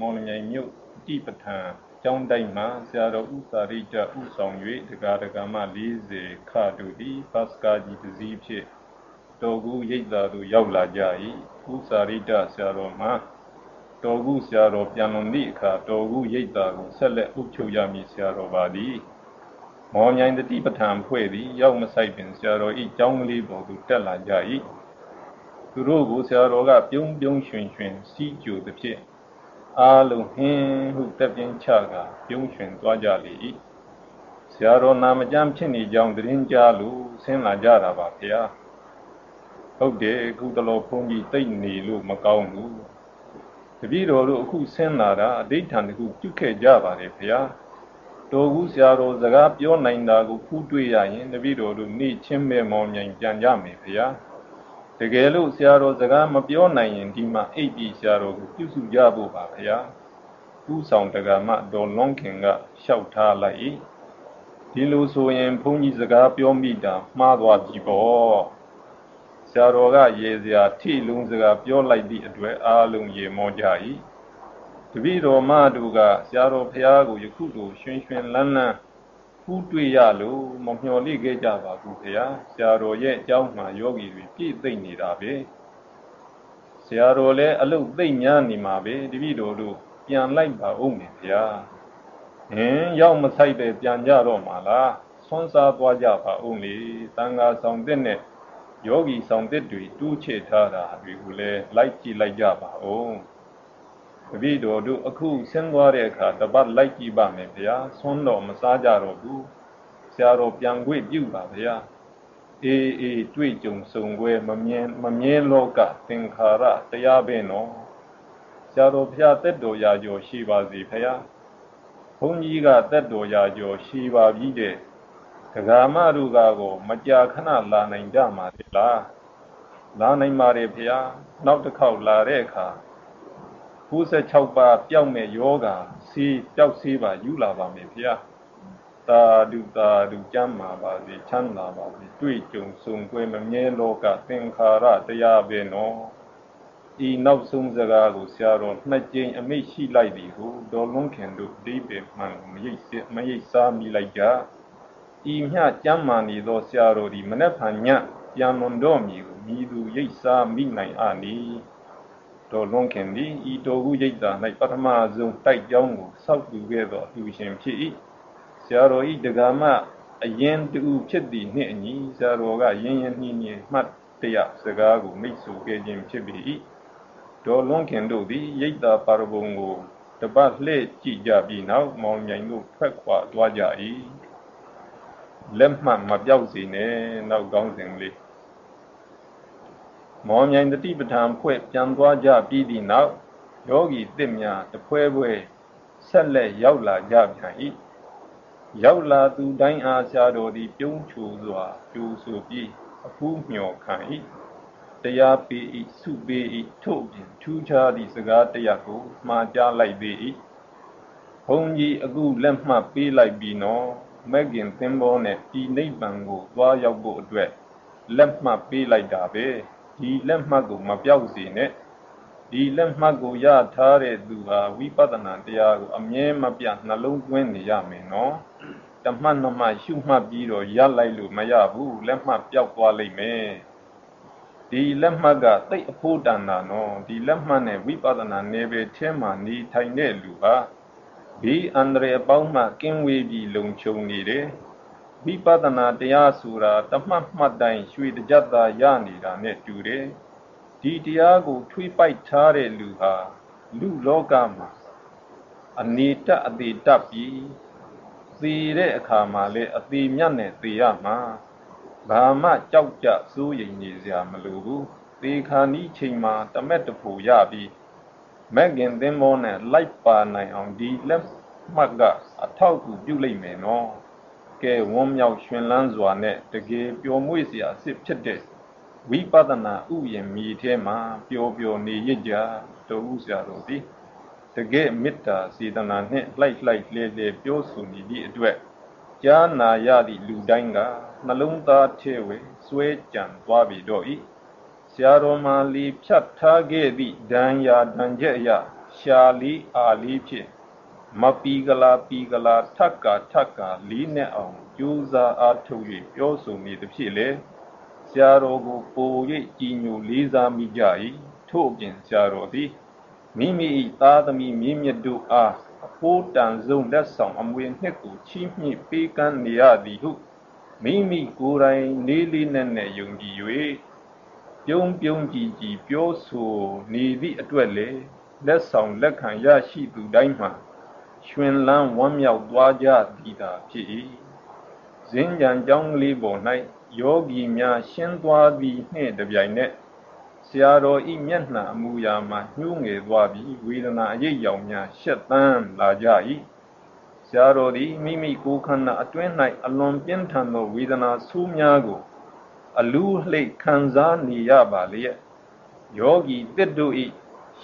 မောင်မြိုင်မြို့တိပဋ္ဌာန်ကျောင်းတိုက်မှာဆရာတော်ဥသာရိတဥဆောင်၍ဒကာဒကာမ40ခတို့သည်ဘတ်စကာကြီးတစ်စီးဖြင့်တော်ကူရိပ်သာသို့ရောက်လာကြ၏ဥသာရိတဆရာတော်မှာတော်ကူဆရာတော်ပြန်လွန်သည့်အခါတော်ကူရိပ်သာကိုဆက်လက်ဥချုပ်ရမည်ဆရာတော်ပါသည်မောင်မြိုင်တတိပဋ္ဌာန်ဖွဲ့သည်ရောက်မဆိုင်ပင်ဆရာတော်ဤကျောင်းကလေးပေါ်သို့တက်လာကြ၏သူတို့ကိုဆရာတော်ကပြုံးပြုံးရွှင်ရွှင်စီးကြိုသည်ဖြင့် အားလုံးဟင်းဟုတက်ပြင်းချကပြုံးရွှင်သွားကြလေ၏ဆရာတော်နာမကျမ်းဖြစ်နေကြောင်းသတင်းကြားလို့ဆင်းလာကြတာပါဗျာဟုတ်တယ်အခုတလောဘုန်းကြီးတိတ်နေလို့မကောင်းဘူးတပည့်တော်တို့အခုဆင်းလာတာအဋိဌာန်တခုပြုခဲ့ကြပါတယ်ဗျာတော်ကူဆရာတော်စကားပြောနိုင်တာကိုဖူးတွေ့ရရင်တပည့်တော်တို့နေချင်းမဲမောင်မြိုင်ပြန်ကြမယ်ဗျာ တကယ်လို့ဆရာတော်စကားမပြောနိုင်ရင်ဒီမှာအိပ်ပြီးဆရာတော်ကိုပြုစုကြဖို့ပါဗျာဥဆောင်တက္ကမဒေါ်လွန်ခင်ကလျှောက်ထားလိုက်ဒီလိုဆိုရင်ဘုန်းကြီးစကားပြောမိတာမှားသွားပြီပေါ့ဆရာတော်ကရေစရာထိလုံးစကားပြောလိုက်သည့်အတွက်အားလုံးရေမောကြ၏တပည့်တော်မတို့ကဆရာတော်ဖရာကိုယခုလိုရွှင်ရွှင်လန်းလန်း ဖူးတွေ့ရလို့မမျှော်လင့်ခဲ့ကြပါဘူးခင်ဗျာဆရာတော်ရဲ့အကြောင်းမှယောဂီတွေပြည့်သိမ့်နေတာပဲဆရာတော်လည်းအလုတ်သိမ့်များနေမှာပဲတပည့်တော်တို့ပြန်လိုက်ပါဦးမယ်ဗျာဟင်ရောက်မဆိုင်ပဲပြန်ကြတော့မှာလားဆွမ်းစားသွားကြပါဦးလေတန်ဃာဆောင်တဲ့နဲ့ယောဂီဆောင်တဲ့တွေတူးချေထားတာတွေကိုလည်းလိုက်ကြည့်လိုက်ကြပါဦး တပည့်တော်တို့အခုဆင်းသွားတဲ့အခါတပတ်လိုက်ကြည့်ပါမယ်ဗျာဆွမ်းတော်မစားကြတော့ဘူးဆရာတော်ပြန်ခွင့်ပြုပါဗျာအေးအေးတွေ့ကြုံစုံွယ်မမြင်မမြင်လောကသင်္ခါရတရားပဲနော်ဆရာတော်ဖျားတက်တော်ရာကျော်ရှိပါစေဖျားဘုန်းကြီးကတက်တော်ရာကျော်ရှိပါပြီတဲ့ဒဂါမတို့ကတော့မကြာခဏလာနိုင်ကြမှာလားလာနိုင်ပါတယ်ဖျားနောက်တစ်ခေါက်လာတဲ့အခါ 96ပါးပျောက်မဲ့ယောဂါစီးပျောက်စီးပါယူလာပါမယ်ဖျားသာဓုသာဓုကျမ်းမာပါစေချမ်းသာပါစေတွေ့ကြုံစုံကွယ်မမြဲလောကသင်္ခါရတရားပဲနော်ဤနောက်ဆုံးစကားကိုဆရာတော်နှစ်ကြိမ်အမိတ်ရှိလိုက်သည်ဟုဒေါ်လွန်ခင်တို့ဒီပေမှန်မရိပ်စစ်မရိပ်စားမိလိုက်ကြဤမျှကျမ်းမာနေသောဆရာတော်ဒီမနေ့ဖန်ညပြန်လွန်တော်မူကိုမိသူရိပ်စားမိနိုင်အာနီ တော်လွန်ခင်သည်ဤတော်ဟုရိပ်သာ၌ပထမဆုံးတိုက်ကြောင်းကိုစောက်တူခဲ့သောအလူရှင်ဖြစ်၏ဆရာတော်ဤဒဂမအရင်တူဖြစ်သည်နှင့်အညီဆရာတော်ကရင်းရင်းနှီးနှီးမှတ်တရစကားကိုမိတ်ဆွေခဲ့ခြင်းဖြစ်ပေ၏ဒေါ်လွန်ခင်တို့သည်ရိတ်တာပါရဘုံကိုတပတ်လှည့်ကြည့်ကြပြီးနောက်မောင်မြိုင်တို့ထွက်ခွာသွားကြ၏လက်မှတ်မပြောက်စေနဲ့နောက်ကောင်းစဉ်လေး မောင်မြိုင်တတိပဋ္ဌာန်ဖွဲ့ပြန်သွားကြပြီးသည့်နောက်ယောဂီတစ်များတဖွဲဖွဲဆက်လက်ရောက်လာကြပြန်၏ရောက်လာသူတိုင်းအားဆရာတော်သည်ပြုံးချူစွာကျူဆိုပြီးအဖူးမျှော်ခံ၏တရားပေ၏စုပေ၏ထို့ပြင်ထူးခြားသည့်စကားတရားကိုမှားကြားလိုက်ပေ၏ဘုန်းကြီးအခုလက်မှတ်ပေးလိုက်ပြီနော်မက်ကင်သင်္ဘောနဲ့ဒီနိဗ္ဗာန်ကိုသွားရောက်ဖို့အတွက်လက်မှတ်ပေးလိုက်တာပဲ ဒီလက်မှတ်ကိုမပြောက်စေနဲ့ဒီလက်မှတ်ကိုရထားတဲ့သူဟာဝိပဿနာတရားကိုအမြဲမပြတ်နှလုံးသွင်းနေရမယ်နော်တမှတ်နှမှရှုမှတ်ပြီးတော့ရလိုက်လို့မရဘူးလက်မှတ်ပျောက်သွားလိမ့်မယ်ဒီလက်မှတ်ကသိအဖို့တန်တာနော်ဒီလက်မှတ်နဲ့ဝိပဿနာနယ်ပယ်ထဲမှာနေထိုင်တဲ့လူဟာဒီအန္တရာယ်ပေါင်းမှကင်းဝေးပြီးလုံခြုံနေတယ် ဝိပဿနာတရားဆိုတာတမှတ်မှတ်တိုင်းရွှေတကြတာရနေတာနဲ့တူတယ်ဒီတရားကိုထွေးပိုက်ထားတဲ့လူဟာလူလောကမှာအနေတအသေးတတ်ပြီးသေတဲ့အခါမှာလည်းအသေးမြတ်နဲ့သေရမှာဘာမှကြောက်ကြစိုးရိမ်နေစရာမလိုဘူးသေခါနီးချိန်မှာတမက်တဖို့ရပြီးမက်ကင်သင်းမောနဲ့လိုက်ပါနိုင်အောင်ဒီလက်မှတ်ကအထောက်အကူပြုလိုက်မယ်နော် ကဲဝန်းမြောက်ရှင်လန်းစွာနဲ့တကယ်ပျော်မွေ့စရာအစ်ဖြစ်တဲ့ဝိပဿနာဥယျာဉ်မြေထဲမှာပျော်ပျော်နေရကြတော်ဥစရာတော်သည်တကယ်မေတ္တာစေတနာနှင့်လှိုက်လှိုက်လဲလဲပြောဆိုနေသည့်အတွက်ကြားနာရသည့်လူတိုင်းကနှလုံးသားထဲဝဲစွဲကြံသွားပြီတော့၏ဆရာတော်မှလီဖြတ်ထားခဲ့သည့်ဒဏ်ရာဒဏ်ချက်အရရှာလေးအာလေးဖြင့် မပီကလာပီကလာထက်ကာထက်ကာလေးနဲ့အောင်ကြိုးစားအားထုတ်၍ပြောဆိုနေသည်ဖြစ်လေဆရာတော်ကိုပို၍ကြည်ညိုလေးစားမိကြ၏ထို့အပြင်ဆရာတော်သည်မိမိ၏သားသမီးမြင့်မြတ်တို့အားအဖို့တန်ဆုံးလက်ဆောင်အမွေနှစ်ကိုချီးမြှင့်ပေးကမ်းနေရသည်ဟုမိမိကိုယ်တိုင်လေးလေးနက်နက်ယုံကြည်၍ပြုံးပြုံးကြည်ကြည်ပြောဆိုနေသည့်အတွက်လေလက်ဆောင်လက်ခံရရှိသူတိုင်းမှာ ရှင်လန်းဝမ်းမြောက်သွားကြသည်သာဖြစ်၏ဇင်းကြံကြောင်းလေးပေါ်၌ယောဂီများရှင်းသွားသည်နှင့်တပြိုင်နက်ဆရာတော်ဤမျက်နှာအမူအရာမှာညှိုးငယ်သွားပြီးဝေဒနာအရေးရောင်များရှက်သန်းလာကြ၏ဆရာတော်သည်မိမိကိုယ်ခန္ဓာအတွင်း၌အလွန်ပြင်းထန်သောဝေဒနာဆိုးများကို အလူးလှိတ်ခံစားနေရပါလျက်ယောဂီတစ်တို့၏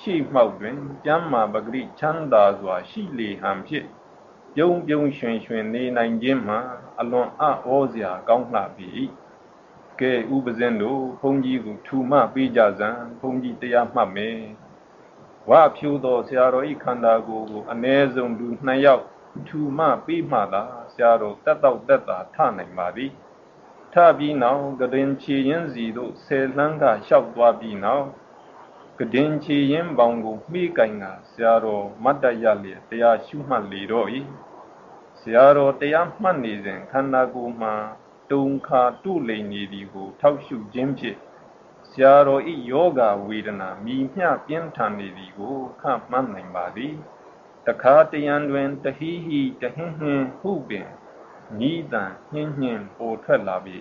ရှိမှောက်တွင်ကျမ်းမာပဂရိချမ်းသာစွာ ရှိလေဟန်ဖြင့်ပြုံးပြုံးရွှင်ရွှင်နေနိုင်ခြင်းမှာအလွန်အံ့ဩစရာကောင်းလှပြီကဲဥပဇင်းတို့ဘုန်းကြီးကိုထူမပေးကြစမ်းဘုန်းကြီးတရားမှတ်မယ်ဝါဖြူသောဆရာတော်ဤခန္ဓာကိုယ်ကိုအ ਨੇ ဆုံးလူနှစ်ယောက်ထူမပေးမှသာဆရာတော်တက်တော့တက်တာထနိုင်ပါသည်ထပြီးနောက်ကရင်ချီရင်စီတို့ဆယ်လှမ်းကလျှောက်သွားပြီးနောက် ကတင်ချီရင်ပေါင်ကိုမှီးကင်ကဆရာတော်မတ်တရလျက်တရားရှုမှတ်လေတော့၏ဆရာတော်တရားမှတ်နေစဉ်ခန္ဓာကိုယ်မှာတုံခါတုလိန်နေသည်ကို ထောက်ရှုခြင်းဖြင့်ဆရာတော်ဤယောဂဝေဒနာမိမျှပြင်းထန်နေသည်ကိုခန့်မှန်းနိုင်ပါသည်တခါတရံတွင်တဟိဟိတဟင်းဟင်းဟုပင်ညီးတန်နှင်းနှင်းပေါ်ထွက်လာပြီ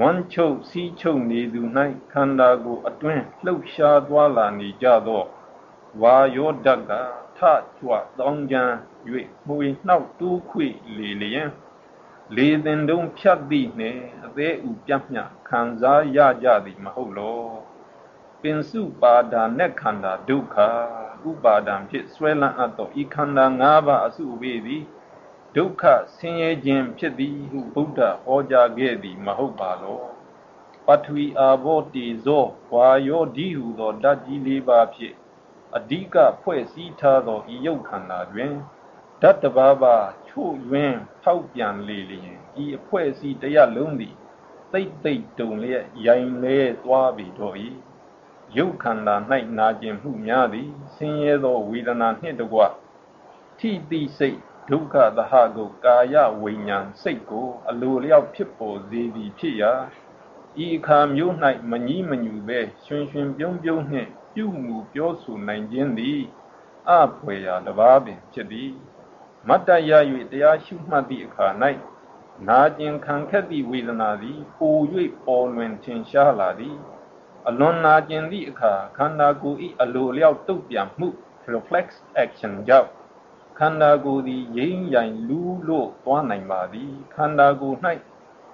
ဝမ်းချုပ်စီးချုပ်နေသူ၌ခန္ဓာကိုယ်အတွင်းလှုပ်ရှားသွားလာနေကြသောဝါယောဓာတ်ကထကြွတောင်းကြံ၍မွေနှောက်တူးခွေလေလျင်လေသင်တုံးဖြတ်သည့်နှင့်အသေးဥပြတ်မြခံစားရကြသည်မဟုတ်လောပင်စုပါဒာနဲ့ခန္ဓာဒုက္ခဥပါဒံဖြင့်ဆွဲလန်းအပ်သောဤခန္ဓာ၅ပါးအစုဝေးသည် ဒုက္ခဆင်းရဲခြင်းဖြစ်သည်ဟုဘုရားဟောကြားခဲ့သည်မဟုတ်ပါလောပထဝီအာဘောတေဇောဝါယောဒီဟုသောဓာတ်ကြီးလေးပါးဖြင့်အဓိကဖွဲ့စည်းထားသောဤယုတ်ခန္ဓာတွင်ဓာတ်တစ်ပါးပါချို့ယွင်းထောက်ပြန်လေလျင်ဤအဖွဲ့အစည်းတရားလုံးသည်သိတ်သိတ်တုံလျက်ရိုင်လဲသွားပြီတော့၏ယုတ်ခန္ဓာ၌နာကျင်မှုများသည်ဆင်းရဲသောဝေဒနာနှင့်တကွထိတိစိတ် ဒုက္ခသဟကိုကာယဝိညာဉ်စိတ်ကိုအလိုလျောက်ဖြစ်ပေါ်စေသည်ဖြစ်ရာဤအခါမျိုး၌မကြီးမညူပဲရှင်ရှင်ပြုံးပြုံးနှင့်ပြုမှုပြောဆိုနိုင်ခြင်းသည်အဖွယ်ရာတပါးပင်ဖြစ်သည်မတ္တရ၍တရားရှုမှတ်သည့်အခါ၌နာကျင်ခံခက်သည့်ဝေဒနာသည်ပို၍ပေါ်လွင်ထင်ရှားလာသည်အလွန်နာကျင်သည့်အခါခန္ဓာကိုယ်၏အလိုလျောက်တုတ်ပြန်မှု reflex action ကြောင့် ခန္ဓာကိုယ်သည်ရင်းရိုင်လူးလို့သွားနိုင်ပါသည်ခန္ဓာကိုယ်၌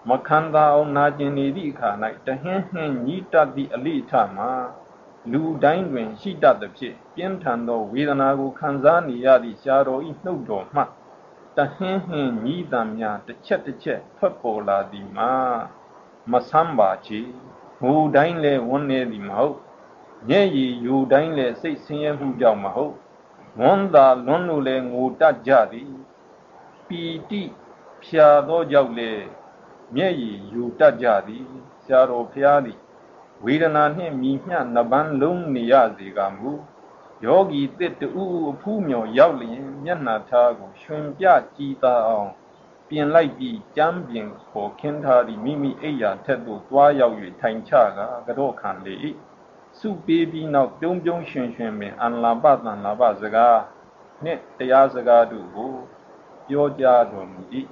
မခန္ဓာအောင်နာကျင်နေသည့်အခါ၌တဟင်းဟင်းညီးတတ်သည့်အလိထမှာလူတိုင်းတွင်ရှိတတ်သည်ဖြင့်ပြင်းထန်သောဝေဒနာကိုခံစားနေရသည့်ရှားတော်၏နှုတ်တော်မှတဟင်းဟင်းညီးတံများတစ်ချက်တစ်ချက်ထွက်ပေါ်လာသည်မှာမဆမ်းပါချေငိုတိုင်းလည်းဝန်းနေသည်မဟုတ်ညံ့ရည်ယူတိုင်းလည်းစိတ်ဆင်းရဲမှုကြောင့်မဟုတ် ဝန်းသာလွန်းလို့လည်းငိုတတ်ကြသည်ပီတိဖြာသောကြောင့်လည်းမျက်ရည်ယူတတ်ကြသည်ဆရာတော်ဖျားသည်ဝေဒနာနှင့်မြည်မျှနှပန်းလုံးနေရစေကမူယောဂီတစ်တူအဖူးမြော်ရောက်လျင်မျက်နှာထားကိုရှင်ပြကြည်သာအောင်ပြင်လိုက်ပြီးကြမ်းပြင်ခေါ်ခင်းထားသည့်မိမိအိယာထက်သို့သွားရောက်၍ထိုင်ချကကတော့ခံလေ၏ စုပေးပြီးနောက်ပြုံးပြုံးရှင်ရှင်ပင်အန္လာပတန်လာပစကားနှင့်တရားစကားတို့ကိုပြောကြားတော်မူ၏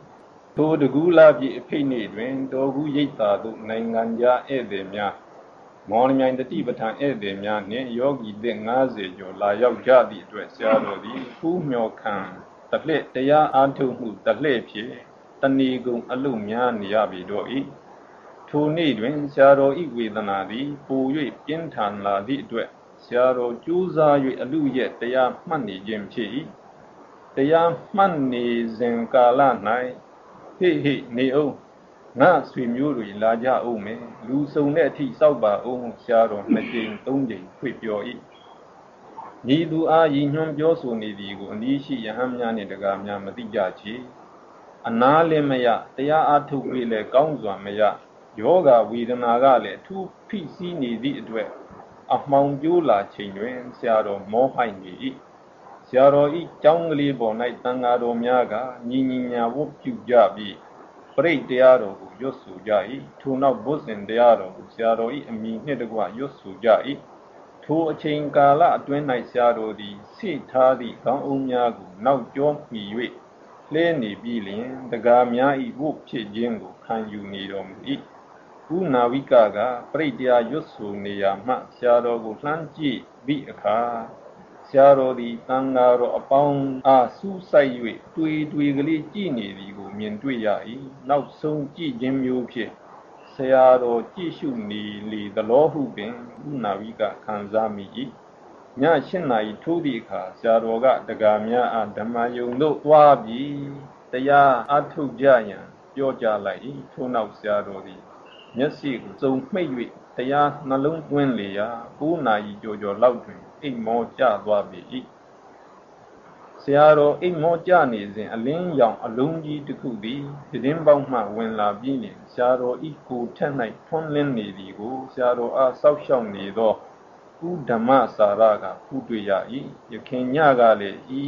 ထိုတကူလာပြည့်အဖိတ်နေ့တွင်တော်ကူရိပ်သာသို့နိုင်ငံခြားဧည့်သည်များမော်လမြိုင်တတိပဋ္ဌာန်ဧည့်သည်များနှင့်ယောဂီသစ်90ကျော်လာရောက်ကြသည့်အတွက်ဆရာတော်သည်ဖူးမြော်ခံတလှည့်တရားအားထုတ်မှုတလှည့်ဖြင့်တဏီကုံအလုများနေရပြီတော့၏ ထိုနေ့တွင်ဆရာတော်ဤဝေဒနာသည်ပို၍ပြင်းထန်လာသည့်အတွက်ဆရာတော်ကြိုးစား၍အလုရဲ့တရားမှတ်နေခြင်းဖြစ်၏တရားမှတ်နေစဉ်ကာလ၌ဟိဟိနေအောင်ငါဆွေမျိုးတွေလာကြအောင်မယ်လူစုံတဲ့အထိစောက်ပါအောင်ဆရာတော်နှစ်ကြိမ်သုံးကြိမ်ဖွင့်ပြော၏ညီသူအားရည်ညွှန်းပြောဆိုနေသည်ကိုအနည်းရှိယဟန်များနှင့်တကားများမသိကြချေအနာလင်းမရတရားအားထုတ်ပြီးလဲကောင်းစွာမရ ယောဂဝေဒနာကလည်းအထူးဖိစီးနေသည့်အတွက်အမှောင်ပြိုးလာချိန်တွင်ဆရာတော်မောဟိုက်နေ၏ဆရာတော်ဤကြောင်းကလေးပေါ်၌တန်ဃာတော်များကညီညီညာဝတ်ပြုကြပြီးပရိတ်တရားတော်ကိုရွတ်ဆိုကြ၏ထိုနောက်ဘုဇင်တရားတော်ကိုဆရာတော်ဤအမိနှင့်တကွရွတ်ဆိုကြ၏ထိုအချိန်ကာလအတွင်း၌ဆရာတော်သည်စိထားသည့်ခေါင်းအုံးများကိုနောက်ကျောမှီ၍လဲနေပြီးလျင်တကားများဤဝတ်ဖြစ်ခြင်းကိုခံယူနေတော်မူ၏ ဥနာဝိကကပရိတရားရွတ်ဆိုနေရာမှဆရာတော်ကိုလှမ်းကြည့်ပြီးအခါဆရာတော်သည်တန်ဃာတော်အပေါင်းအားစူးစိုက်၍တွေ့တွေ့ကလေးကြည့်နေသည်ကိုမြင်တွေ့ရ၏နောက်ဆုံးကြည့်ခြင်းမျိုးဖြင့်ဆရာတော်ကြည့်ရှုနေလေသလောဟုပင်ဥနာဝိကခံစားမိ၏ည၈နာရီထိုးသည့်အခါဆရာတော်ကတကာများအားဓမ္မယုံတို့သွားပြီးတရားအထုတ်ကြရန်ပြောကြလိုက်၏ထို့နောက်ဆရာတော်သည် မျက်စိကိုစုံမှိတ်၍တရားနှလုံးသွင်းလေရာ9နာရီကျော်ကျော်လောက်တွင်အိမ်မောကျသွားပြီ၏ဆရာတော်အိမ်မောကျနေစဉ်အလင်းရောင်အလုံးကြီးတစ်ခုသည်ပြင်းပေါက်မှဝင်လာပြီးလျှင်ဆရာတော်ဤကိုထက်၌ထွန်းလင်းနေသည်ကိုဆရာတော်အားစောက်ရှောက်နေသောဥဓမ္မစာရကဖူးတွေ့ရ၏ယခင်ညကလည်းဤ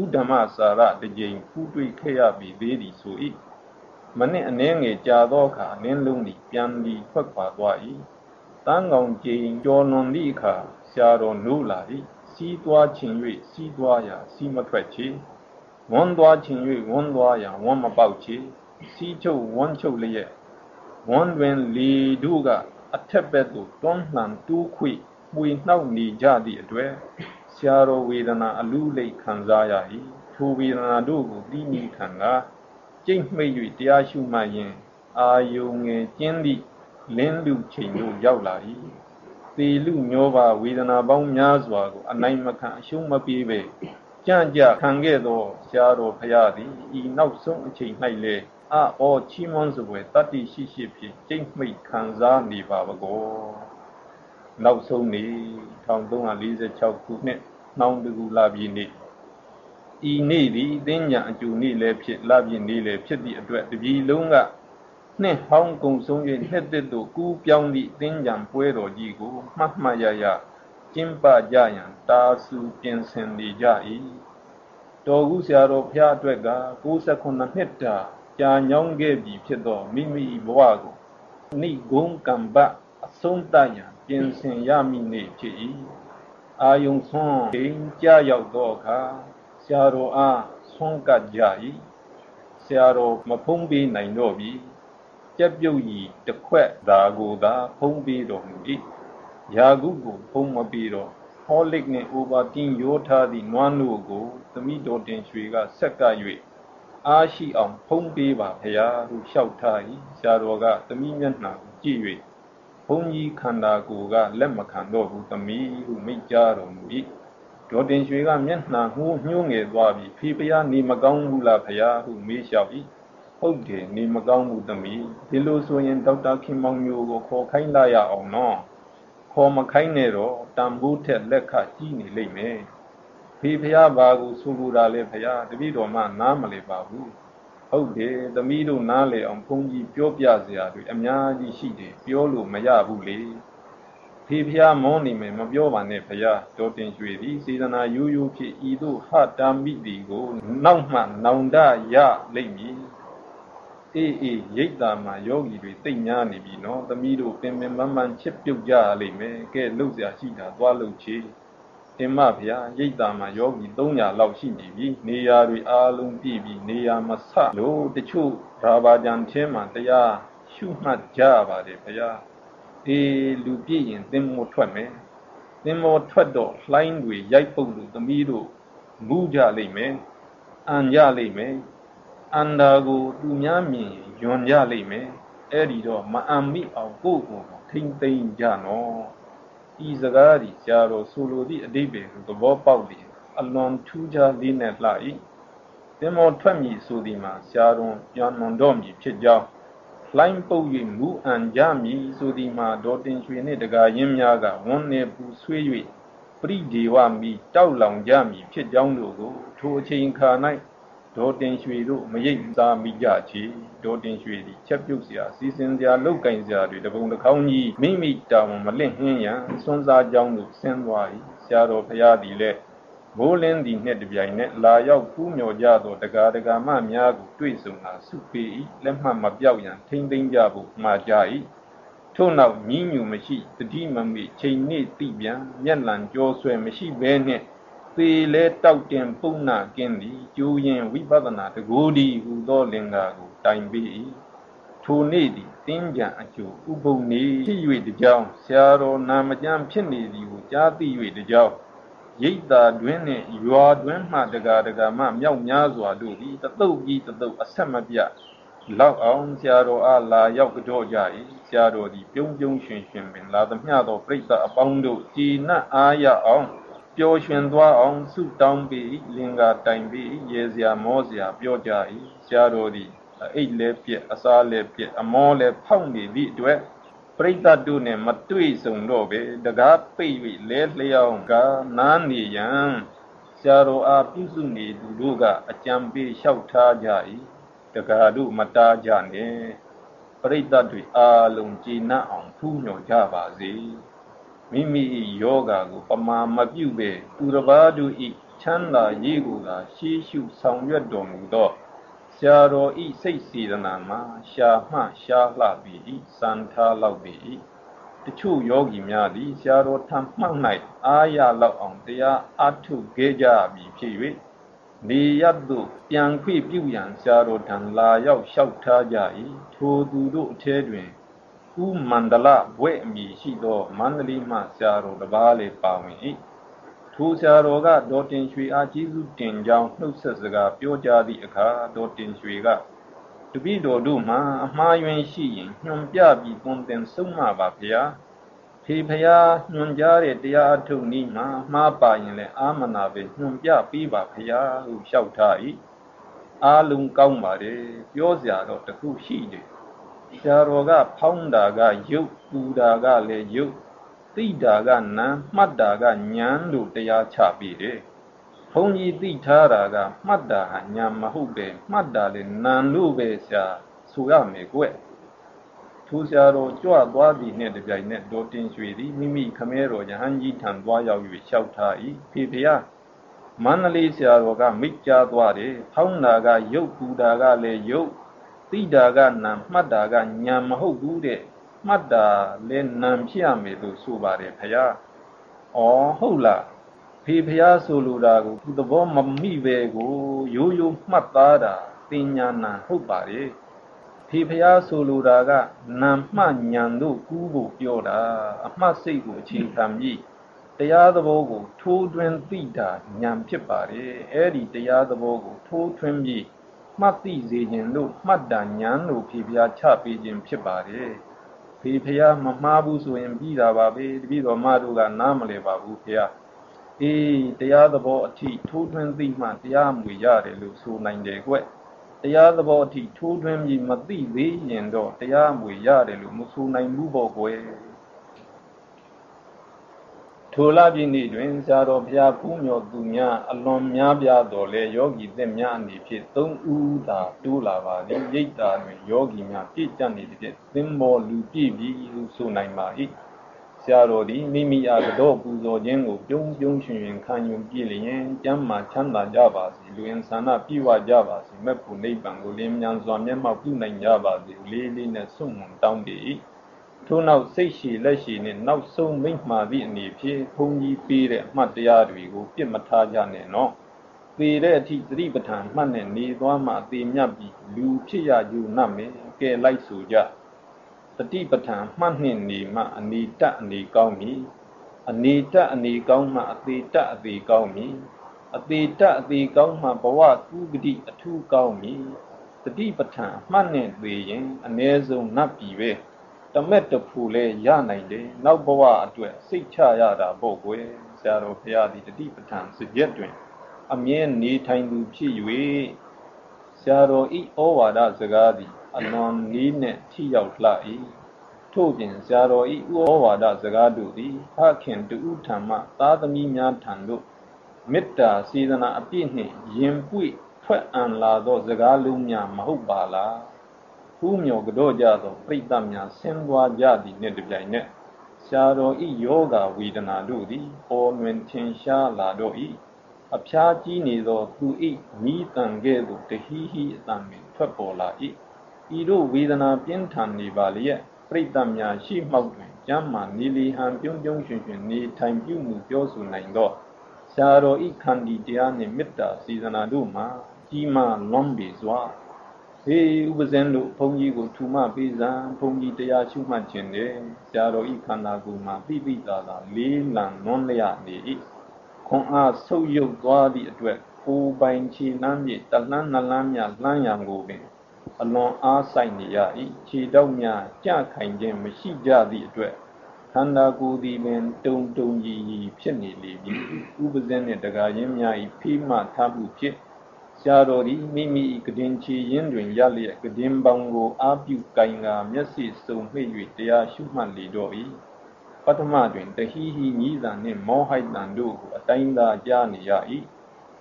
ဥဓမ္မစာရတစ်ကြိမ်ဖူးတွေ့ခဲ့ရပြီသေးသည်ဆို၏ မနစ်အနှဲငယ်ကြာသောအခါအလင်းလုံးသည်ပြန်ပြီးထွက်ခွာသွား၏တန်းကောင်ကြိမ်ကျော်လွန်သည့်အခါဆရာတော်နိုးလာ၏စီးသွားခြင်း၍စီးသွားရာစီးမထွက်ချေဝန်းသွားခြင်း၍ဝန်းသွားရာဝန်းမပေါက်ချေစီးချုပ်ဝန်းချုပ်လျက်ဝန်းတွင်လေတို့ကအထက်ဘက်သို့တွန်းလှန်တူးခွေပွေနှောက်နေကြသည့်အတွက်ဆရာတော်ဝေဒနာအလူလိတ်ခံစားရ၏ထိုဝေဒနာတို့ကိုသိမိခံက ကြိတ်မိတ်၍တရားရှုမှတ်ရင်အာယုံငယ်ကျင်းသည့်လင်းလူချိန်တို့ရောက်လာ၏သေလူညောပါဝေဒနာပေါင်းများစွာကိုအနိုင်မခံအရှုံးမပေးပဲကြံ့ကြခံခဲ့သောဆရာတော်ဖရာသည်ဤနောက်ဆုံးအချိန်၌လေအောချီးမွမ်းစွာတတ္တိရှိရှိဖြင့်ကြိတ်မိတ်ခံစားနေပါဘကောနောက်ဆုံးနေ့1346ခုနှစ်နှောင်းတကူလာပြီနေ့ ဤနေ့သည်အသိဉာဏ်အကျိုးနေ့လည်းဖြစ်လပြည့်နေ့လည်းဖြစ်သည့်အတွက်တပြည်လုံးကနှစ်ဟောင်းကုံဆုံး၍နှစ်သက်သို့ကူးပြောင်းသည့်သင်္ကြန်ပွဲတော်ကြီးကိုမှတ်မှတ်ရရကျင်းပကြရန်တာဆူပြင်ဆင်နေကြ၏တော်ကူဆရာတော်ဖျားအတွက်က69နှစ်တာကြာညောင်းခဲ့ပြီဖြစ်သောမိမိဘဝကိုနိဂုံကံပအဆုံးတရန်ပြင်ဆင်ရမည်နေ့ဖြစ်၏အာယုံဆွမ်းဒိန်ကြရောက်သောအခါ ဆရာတော်အားဆွမ်းကပ်ကြ၏ဆရာတော်မဖုံးပေးနိုင်တော့ပြီကြက်ပြုတ်ကြီးတစ်ခွက်သာကိုသာဖုံးပေးတော်မူ၏ယာကုကိုဖုံးမပေးတော့ဟောလစ်နှင့်အိုဘာတင်းရောထားသည့်နွားနို့ကို သမီးတော်တင်ရွှေကဆက်ကပ်၍အားရှိအောင်ဖုံးပေးပါဖရာဟုလျှောက်ထား၏ဆရာတော်ကသမီးမျက်နှာကိုကြည့်၍ဘုန်းကြီးခန္ဓာကိုယ်ကလက်မခံတော့ဘူးသမီးဟုမိန့်ကြားတော်မူ၏ ဒေါ်တင်ရွှေကမျက်နှာငိုးညှိုးငယ်သွားပြီးဖေဖရာနေမကောင်းဘူးလားဖရာဟုမေးလျှောက်၏ဟုတ်တယ်နေမကောင်းဘူးသမီးဒီလိုဆိုရင်ဒေါက်တာခင်မောင်မျိုးကိုခေါ်ခိုင်းလာရအောင်နော်ခေါ်မခိုင်းနဲ့တော့တန်ဖိုးထက်လက်ခကြီးနေလိမ့်မယ်ဖေဖရာဘာကိုဆိုလိုတာလဲဖရာတပည့်တော်မှနားမလဲပါဘူးဟုတ်တယ်သမီးတို့နားလေအောင်ဘုန်းကြီးပြောပြစရာတွေအများကြီးရှိတယ်ပြောလို့မရဘူးလေ ဖေဖျားမောနေမယ်မပြောပါနဲ့ဖျားတော်တင်ရွှေသည်စေတနာရိုးရိုးဖြင့်ဤသို့ဟတာမိသည်ကိုနောက်မှနောင်တရလိမ့်မည်အေးအေးရိတ်တာမှာယောဂီတွေတိတ်များနေပြီနော်သမီးတို့ပင်ပင်မမှန်ချစ်ပြုတ်ကြရလိမ့်မယ်ကဲလှုပ်ရှားရှိတာသွားလှုပ်ချေတင်မဗျာရိတ်တာမှာယောဂီ300လောက်ရှိနေပြီနေရာတွေအားလုံးပြည့်ပြီနေရာမဆလို့တချို့ရာဘာကြံချင်းမှာတရားရှုမှတ်ကြပါတယ်ဗျာ အေးလူပြည့်ရင်သင်္မောထွက်မယ်သင်္မောထွက်တော့လှိုင်းတွေရိုက်ပုတ်လို့သမီးတို့မူးကြလိမ့်မယ်အန်ကြလိမ့်မယ်အန္တာကိုသူများမြင်ယွန်ကြလိမ့်မယ်အဲ့ဒီတော့မအံမိအောင်ကိုယ့်ကိုယ်ထိမ့်သိမ့်ကြနော်ဤစကားဒီဆရာတော်ဆိုလိုသည့်အတိပ္ပယ်ကိုသဘောပေါက်သည်အလွန်ထူးခြားလေးနဲ့လှ၏သင်္မောထွက်မည်ဆိုသည်မှာဆရာတော်ပြန်လွန်တော့မည်ဖြစ်ကြောင်း လိုင်းပုတ်၍မူအံကြမည်ဆိုသည်မှာဒေါ်တင်ရွှေနှင့်တကာရင်းများကဝန်းနေပူဆွေး၍ပရိဒေဝမိတောက်လောင်ကြမည်ဖြစ်ကြောင်းတို့ကိုထိုအချိန်ခါ၌ဒေါ်တင်ရွှေတို့မရိပ်သားမိကြချေဒေါ်တင်ရွှေသည်ချက်ပြုတ်စရာစီစဉ်စရာလောက်ကင်စရာတွေတပုံတစ်ခေါင်းကြီးမိမိတာဝန်မလင့်နှင်းရန်စွန်းစားကြောင်းတို့ဆင်းသွား၏ဆရာတော်ဖရာသည်လည်း မိုးလင်းသည်နှင့်တပြိုင်နက်လာရောက်ကူးမြော်ကြသောတကာတကာမများကိုတွေ့ဆုံလာစုပေ၏လက်မှတ်မပြောက်ရန်ထိမ့်သိမ့်ကြဖို့မှာကြ၏ထို့နောက်ညီးညူမရှိတတိမမိချိန်နေတိပြန်မျက်လံကြောဆွဲမရှိဘဲနှင့်သေလဲတောက်တင်ပုံနာကင်းသည်ကျိုးရင်ဝိပဿနာတကူဒီဟူသောလင်္ကာကိုတိုင်ပြီး၏ထိုနေ့သည်တင်းကြံအကျိုးဥပုံနေဖြစ်၍တကြောင်ဆရာတော်နာမကျမ်းဖြစ်နေသည်ကိုကြားသိ၍တကြောင် ရိတ်တာတွင်နှင့်ရွာတွင်မှတကာတကာမှမြောက်များစွာတို့သည်တသုတ်ပြီးတသုတ်အဆက်မပြတ်လောက်အောင်ဆရာတော်အားလာရောက်ကြောကြ၏ဆရာတော်သည်ပြုံးပြုံးရွှင်ရွှင်ပင်လာသမျှသောပြိဿအပေါင်းတို့ကြည်နပ်အားရအောင်ပျော်ရွှင်သွားအောင်ဆုတောင်းပြီးလင်္ကာတိုင်ပြီးရေစရာမောစရာပြောကြ၏ဆရာတော်သည်အိတ်လည်းပြက်အစားလည်းပြက်အမောလည်းဖောက်နေသည့်အတွက် ပရိသတ်တို့နဲ့မတွေ့ဆုံတော့ပဲတကားပိတ်၍လဲလျောင်းကနားနေရန်ဆရာတော်အားပြုစုနေသူတို့ကအကြံပေးလျှောက်ထားကြ၏တကားတို့မတားကြနဲ့ပရိသတ်တွေအားလုံးကြည်နပ်အောင်ဖူးမြော်ကြပါစေမိမိ၏ယောဂါကိုပမာမပြုပဲသူတစ်ပါးတို့၏ချမ်းသာရေးကိုသာရှေးရှုဆောင်ရွက်တော်မူသော ဆရာတော်ဤစိတ်စေတနာမှာရှာမှရှားလှပြီဤစံထားလောက်ပြီဤတချို့ယောဂီများသည်ဆရာတော်ထံမှောက်၌အာရလောက်အောင်တရားအထုခဲ့ကြပြီဖြစ်၍နေရသို့ပြန်ခွေပြုရန်ဆရာတော်ထံလာရောက်လျှောက်ထားကြ၏ထိုသူတို့အထဲတွင်ဥမန္တလဘွဲ့အမည်ရှိသောမန္တလေးမှဆရာတော်တစ်ပါးလည်းပါဝင်၏ ထိုဆရာတော်ကဒေါ်တင်ရွှေအားကျေးဇူးတင်ကြောင်းနှုတ်ဆက်စကားပြောကြားသည့်အခါဒေါ်တင်ရွှေကတပည့်တော်တို့မှာအမှားယွင်းရှိရင်ညွှန်ပြပြီးသွန်သင်ဆုံးမပါဗျာဖေဖျားညွှန်ကြားတဲ့တရားအထုတ်နည်းမှာမှားပါရင်လည်းအာမနာပဲညွှန်ပြပေးပါဗျာဟုလျှောက်ထား၏အားလုံးကောင်းပါတယ်ပြောစရာတော့တခုရှိတယ်ဆရာတော်ကဖောင်းတာကရုပ်ပူတာကလည်းရုပ် သိတာကနာမှတ်တာကဉာဏ်လို့တရားချပြီးတယ်ဘုန်းကြီးသိထားတာကမှတ်တာဟာဉာဏ်မဟုတ်ပဲမှတ်တာလေနာလို့ပဲဆရာဆိုရမယ်ကွထိုဆရာတော်ကြွသွားသည်နှင့်တပြိုင်နက်ဒေါ်တင်ရွှေသည်မိမိခမဲတော်ယဟန်ကြီးထံသွားရောက်၍လျှောက်ထား၏ဖေဖေယမန္တလေးဆရာတော်ကမိတ်ကြားသွားတယ်ဖောင်းတာကရုပ်ပူတာကလည်းရုပ်သိတာကနာမှတ်တာကညာမဟုတ်ဘူးတဲ့ မှတ်တာလဲနံဖြစ်ရမယ်လို့ဆိုပါတယ်ဖယား။ဩဟုတ်လားဖေဖယားဆိုလိုတာကိုသူသဘောမမိပဲကိုရိုးရိုးမှတ်သားတာပညာနာဟုတ်ပါတယ်။ဖေဖယားဆိုလိုတာကနာမှညံတို့ကူးဖို့ပြောတာအမှတ်စိတ်ကိုအခြေခံပြီးတရားသဘောကို ထိုးထွင်းသိတာဉာဏ်ဖြစ်ပါတယ်အဲ့ဒီတရားသဘောကို ထိုးထွင်းပြီးမှတ်သိစေခြင်းလို့မှတ်တာဉာဏ်လို့ဖြေပြချပေးခြင်းဖြစ်ပါတယ် ဖေဖះမမှားဘူးဆိုရင်ပြီးတာပါပဲတပည့်တော်မတို့ကနားမလဲပါဘူးဖေဟာအေးတရားသဘောအထိထိုးထွင်းသိမှတရားမွေရတယ်လို့ဆိုနိုင်တယ်ကွတရားသဘောအထိထိုးထွင်းပြီးမသိသေးရင်တော့တရားမွေရတယ်လို့မဆိုနိုင်ဘူးပေါ့ကွယ် ထိုလပြည့်နေ့တွင်ဆရာတော်ဘုရားဖူးမြော်သူများအလွန်များပြားတော်လဲယောဂီသစ်များအနေဖြင့်သုံးဦးသာတိုးလာပါသည်ရိတ်တာတွင်ယောဂီများပြည့်ကျက်နေသဖြင့်သင်္ဘောလူပြည့်ပြီဟုဆိုနိုင်ပါ၏ဆရာတော်သည်မိမိအားကတော့ပူဇော်ခြင်းကိုပြုံးပြုံးရွှင်ရွှင်ခံယူပြည့်လျင်ကျမ်းမာချမ်းသာကြပါစေလူရင်ဆန္ဒပြည့်ဝကြပါစေမဲ့ဖို့နိဗ္ဗာန်ကိုလင်းမြန်စွာမျက်မှောက်ပြုနိုင်ကြပါစေလေးလေးနဲ့ဆုမွန်တောင်းပေ၏ ထို့နောက်စိတ်ရှည်လက်ရှည်နဲ့နောက်ဆုံးမိမှသည့်အနေဖြင့်ဘုန်းကြီးပေးတဲ့အမှတ်တရားတွေကိုပြစ်မထားကြနဲ့နော်သေတဲ့အထိသတိပဋ္ဌာန်မှတ်နဲ့နေသွားမှသေမြတ်ပြီးလူဖြစ်ရယူနှပ်မယ်ကဲလိုက်ဆိုကြတတိပဋ္ဌာန်မှတ်နှင့်နေမှအနေတတ်အနေကောင်းမည်အနေတတ်အနေကောင်းမှအသေးတတ်အသေးကောင်းမည်အသေးတတ်အသေးကောင်းမှဘဝသူဂတိအထူးကောင်းမည်တတိပဋ္ဌာန်မှတ်နှင့်သေးရင်အ ਨੇ ဆုံးနတ်ပြီပဲ တမက်တဖူလဲရနိုင်တယ်နောက်ဘဝအတွက်စိတ်ချရတာပေါ့ကွယ်ဆရာတော်ဘုရားဒီတတိပဋ္ဌာန်စကြက်တွင် အမြဲနေထိုင်သူဖြစ်၍ဆရာတော်ဤဩဝါဒစကားသည်အလွန်နည်းနဲ့ထိရောက်လှ၏ထို့ပြင်ဆရာတော်ဤဥဩဝါဒစကားတို့သည်ဖခင်တူထံမှသာသမီများထံသို့မေတ္တာစေတနာအပြည့်နှင့်ယင်ပွေထွက်အံလာသောစကားလုံးများမဟုတ်ပါလား ဖူးမြော်ကြော့ကြသောပြိတ္တများဆင်းသွားကြသည်နှင့်တပြိုင်နက်ဆရာတော်ဤယောဂဝေဒနာတို့သည်ပေါ်လွင်ထင်ရှားလာတော့၏အဖျားကြီးနေသောသူဤမိတန်ကဲ့သို့တဟီဟီအတံပင်ထွက်ပေါ်လာ၏ဤတို့ဝေဒနာပြင်းထန်နေပါလျက်ပြိတ္တများရှိမှောက်တွင်ကျမ်းမာနေလီဟန်ပြုံးပြုံးရွှင်ရွှင်နေထိုင်ပြုမှုပြောဆိုနိုင်သောဆရာတော်ဤခန္တီတရားနှင့်မေတ္တာစေတနာတို့မှာကြီးမားလွန်ပြီစွာ ဟေးဥပဇင်းတို့ဘုန်းကြီးကိုထူမပေးစံဘုန်းကြီးတရားရှုမှတ်ခြင်းနဲ့ဆရာတော်ဤခန္ဓာကိုယ်မှာပြပိသာသာလေးလံလွန်လျက်နေ၏ခွန်အားဆုပ်ယုပ်သွားသည့်အတွက်ကိုယ်ပိုင်ခြေနှမ်းမြေတလှမ်းနှလန်းများလှမ်းရံကိုပင်အလွန်အားဆိုင်နေရ၏ခြေတော့များကြခိုင်ခြင်းမရှိကြသည့်အတွက်ခန္ဓာကိုယ်သည်ပင်တုံတုံကြီးကြီးဖြစ်နေလေပြီဥပဇင်းနှင့်တကာရင်းများ၏ဖိမှထားမှုဖြစ်ဆ ရာတော်သည်မိမိ၏ကတင်ချီရင်းတွင်ရလျက်ကတင်ပေါင်းကိုအာပြုကင်ကာမျက်စိစုံမှိတ်၍တရားရှုမှတ်လေတော့၏ပထမတွင်တဟီဟီညီးသာနှင့်မောဟိုက်တန်တို့ကိုအတိုင်းသာကြားနေရ၏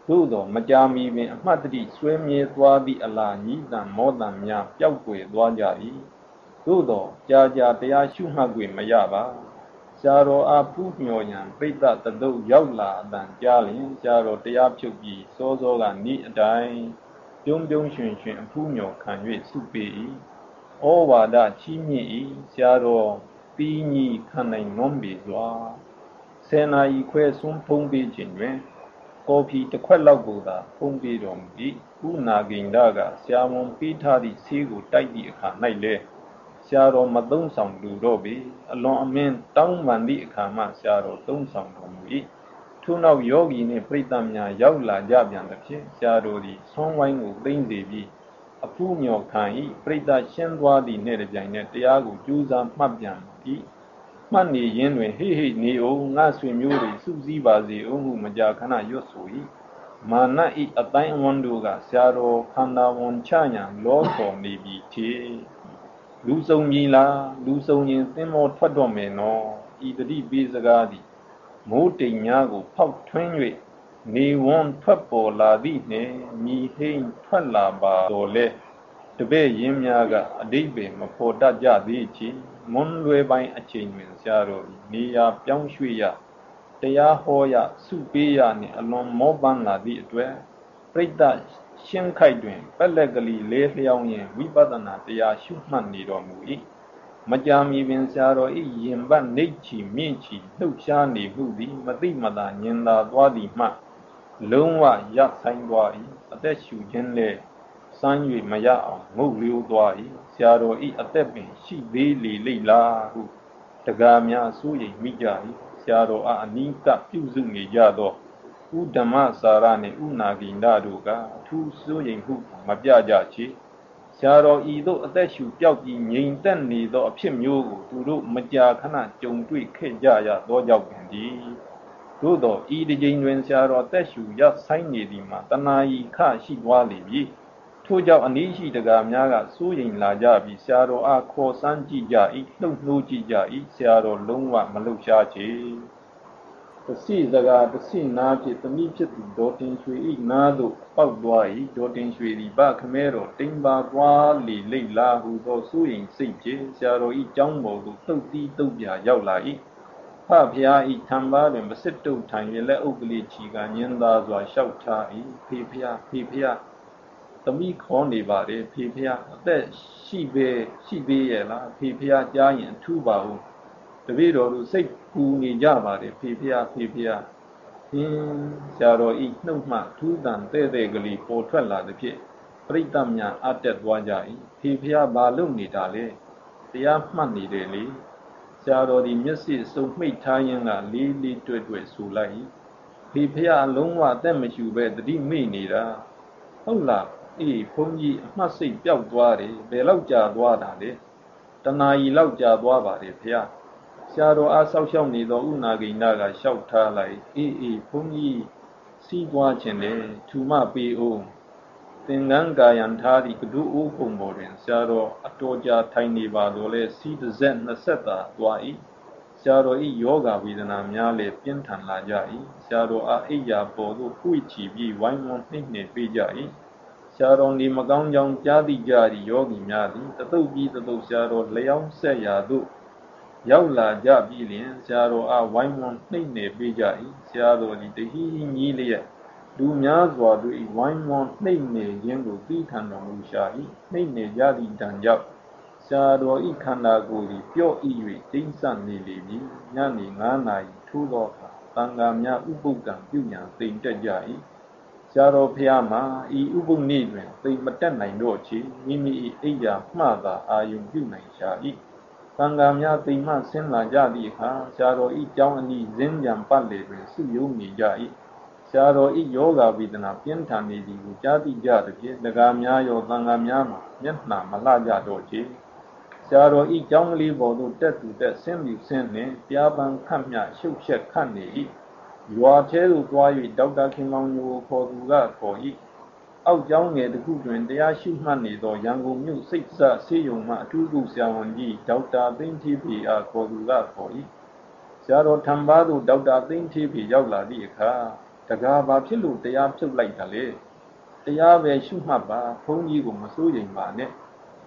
သို့သောမကြာမီပင်အမှတ်တတိဆွဲမြဲသွားသည့်အလားညီးတန်မောတန်များပျောက်ကွယ်သွားကြ၏သို့သောကြာကြာတရားရှုမှတ်권မရပါ ဆရာတော်အားပူးမြော်ရန်ပိဋကတတုတ်ရောက်လာအတန်ကြားလျင်ဆရာတော်တရားဖြုတ်ပြီးစောစောကဤအတိုင်းပြုံးပြုံးရွှင်ရွှင်အဖူးမြော်ခံ၍စုပေ၏ဩဝါဒချီးမြှင့်၏ဆရာတော်ပြီးညီခံနိုင်နွန်ပြီစွာဆယ်နာရီခွဲဆုံးဖုံးပေးခြင်းတွင်ကော်ဖီတစ်ခွက်လောက်ကိုသာဖုံးပေးတော်မူ၏ဥနာဂိန္ဒကဆရာဝန်ပေးထားသည့်ဆေးကိုတိုက်သည့်အခါ၌လည်း ဆရာတော်မသုံးဆောင်လူတော့ပြီအလွန်အမင်းတောင်းပန်သည့်အခါမှဆရာတော်သုံးဆောင်တော်မူ၏ထို့နောက်ယောဂီနှင့်ပြိတ္တများရောက်လာကြပြန်သဖြင့်ဆရာတော်သည်ဆွမ်းဝိုင်းကိုသိမ့်စေပြီးအဖူးမြော်ခံ၏ပြိတ္တရှင်းသွားသည့်နေ့တစ်ပြိုင်နက်တရားကိုကြိုးစားမှတ်ပြန်၏မှတ်နေရင်းတွင်ဟိဟိနေအောင်ငါဆွေမျိုးတွေစုစည်းပါစေအောင်ဟုမကြာခဏရွတ်ဆို၏မာနဤအတိုင်းအဝန်တို့ကဆရာတော်ခန္ဓာဝန်ချညာလောခေါ်နေပြီထေ လူစုံမြည်လားလူစုံရင်သင်္ဘောထွက်တော့မယ်နော်ဤတတိပေးစကားသည်မိုးတိမ်များကိုဖောက်ထွင်း၍နေဝန်းထွက်ပေါ်လာသည့်နှင့်မြည်ဟိန်ထွက်လာပါတော်လဲတပည့်ရင်းများကအတိတ်ပင်မဖော်တတ်ကြသေးချေမွန်းလွယ်ပိုင်းအချိန်တွင်ဆရာတော်နေရာပြောင်းရွှေ့ရတရားဟောရစုပေးရနှင့်အလွန်မောပန်းလာသည့်အတွက်ပြိတ္တ ရှင်းခိုက်တွင်ပက်လက်ကလေးလေးလျောင်းရင်ဝိပဿနာတရားရှုမှတ်နေတော်မူ၏မကြာမီပင်ဆရာတော်ဤရင်ပတ်နှိတ်ချီမြင့်ချီလှုပ်ရှားနေမှုသည်မသိမသာညင်သာသွားသည်မှလုံးဝရပ်ဆိုင်သွား၏အသက်ရှူခြင်းလည်းစမ်း၍မရအောင်ငုတ်လျိုးသွား၏ဆရာတော်ဤအသက်ပင်ရှိသေးလေလိမ့်လားဟုတကားများစိုးရိမ်မိကြ၏ဆရာတော်အားအနိကပြုစုနေကြသော ဥဓမ္မစာရနှင့်ဥနာဂိန္ဒတို့ကအထူးစိုးရိမ်မှုမပြကြချေဆရာတော်ဤသို့အသက်ရှူပြောက်ပြီးငြိမ်သက်နေသောအဖြစ်မျိုးကိုသူတို့မကြာခဏကြုံတွေ့ခဲ့ကြရသောကြောင့်ပင်ဒီသို့သောဤတစ်ကြိမ်တွင်ဆရာတော်သက်ရှူရဆိုင်နေသည်မှာတဏှာဤခရှိသွားလေပြီထို့ကြောင့်အနည်းရှိတကားများကစိုးရိမ်လာကြပြီးဆရာတော်အားခေါ်စမ်းကြည့်ကြ၏လှုပ်နှိုးကြည့်ကြ၏ဆရာတော်လုံးဝမလှုပ်ရှားချေ တစီစကားတစီနာဖြစ်တမိဖြစ်သူဒေါ်တင်ရွှေဤနာသို့ပေါက်သွား၏ဒေါ်တင်ရွှေသည်ဗခမဲတော်တိမ်ပါသွားလေလိတ်လာဟုသောစိုးရိမ်စိတ်ဖြင့်ဆရာတော်ဤကျောင်းပေါ်သို့တုတ်တီးတုတ်ပြရောက်လာ၏ဖဖျားဤထံပါတွင်မစစ်တုတ်ထိုင်၍လက်အုပ်ကလေးချီကညင်းသားစွာလျှောက်ထား၏ဖေဖျားဖေဖျားသမီးခေါ်နေပါတယ်ဖေဖျားအသက်ရှိပဲရှိသေးရဲ့လားဖေဖျားကြားရင်ထူပါဦးတပည့်တော်တို့စိတ် ကူနေကြပါတယ်ဖေဖျားဖေဖျားဟင်းဆရာတော်ဤနှုတ်မှထူးတန်တဲ့တဲ့ကလေးပေါ်ထွက်လာသည်ဖြင့်ပရိသတ်များအတက်သွားကြ၏ဖေဖျားဘာလုပ်နေတာလဲတရားမှတ်နေတယ်လေဆရာတော်ဒီမျက်စိစုံမှိတ်ထားရင်ကလေးလေးတွေ့တွေ့ဆူလိုက်၏ဖေဖျားအလုံးဝအသက်မရှူပဲတတိမိနေတာဟုတ်လားအေးဘုန်းကြီးအမှတ်စိတ်ပျောက်သွားတယ်ဘယ်လောက်ကြာသွားတာလဲတနာရီလောက်ကြာသွားပါတယ်ဖေ ဆရာတော်အားဆောက်ရှောက်နေသောဥနာဂိဏကလျှောက်ထားလိုက်အေးအေးဘုန်းကြီးစီးသွားခြင်းလေထူမပေးအောင်ဟသင်္ကန်းကာယံထားသည့်ကဒုအိုးခုံပေါ်တွင်ဆရာတော်အတော်ကြာထိုင်နေပါတော့လဲစီးတစ်ဆက်နှစ်ဆက်သာသွား၏ဆရာတော်ဤယောဂဝေဒနာများလည်းပြင်းထန်လာကြ၏ဆရာတော်အားအိယာပေါ်သို့ဝှိချီပြီးဝိုင်းဝန်းနှိမ့်နှိမ့်ပေးကြ၏ဆရာတော်ဒီမကောင်းကြောင်ကြားသိကြသည့်ယောဂီများသည်တတုပ်ပြီးတတုပ်ဆရာတော်လျောင်းဆက်ရာသို့ ရောက်လာကြပြီးလျင်ဆရာတော်အားဝိုင်းဝန်းနှိမ့်နှိမ့်ပေးကြ၏ဆရာတော်ဒီတဟီညီးလျက်လူများစွာတို့၏ဝိုင်းဝန်းနှိမ့်နေခြင်းကိုသိထန်တော်မူရှာ၏နှိမ့်နေကြသည့်တန်ကြောင့်ဆရာတော်ဤခန္ဓာကိုယ်သည်ပျော့ဤ၍တိမ့်ဆနေလေပြီညနေ9နာရီထိုးသောအခါတန်ဃာများဥပုပ်ကံပြုညာသိမ့်တက်ကြ၏ဆရာတော်ဖျားမှာဤဥပုပ်နေ့တွင်သိမ့်မတက်နိုင်တော့ချေမိမိ၏အိယာမှသာအာယုံပြုနိုင်ရှာ၏ သံဃာများသိမ့်မှဆင်းလာကြသည့်အခါဆရာတော်ဤကြောင်းအနီးဇင်းကြံပတ်လေတွင်စုယုံနေကြ၏ဆရာတော်ဤယောဂဝေဒနာပြင်းထန်နေသည်ကိုကြားသိကြသည်ဖြင့်တကားများရောသံဃာများမှာမျက်နှာမလှကြတော့ချေဆရာတော်ဤကြောင်းကလေးပေါ်သို့တက်သူတက်ဆင်းမြူဆင်းနှင့်ပြာပန်းခတ်မြရှုပ်ရှက်ခတ်နေ၏ရွာထဲသို့သွား၍ဒေါက်တာခင်မောင်ညိုခေါ်သူကခေါ်၏ အောက်ကျောင်းငယ်တစ်ခုတွင် တရားရှိမှတ်နေသော ရန်ကုန်မြို့ စိတ်ဆဆေးရုံမှ အထူးကုဆရာဝန်ကြီး ဒေါက်တာသိန်းသေးဖေအား ခေါ်သူက ခေါ်၏ဆရာတော်ထံပါသို့ ဒေါက်တာသိန်းသေးဖေ ရောက်လာသည့်အခါတကားဘာဖြစ်လို့ တရားဖြုတ်လိုက်တာလဲ တရားပဲ ရှုမှတ်ပါ ဘုန်းကြီးကို မစိုးရိမ်ပါနဲ့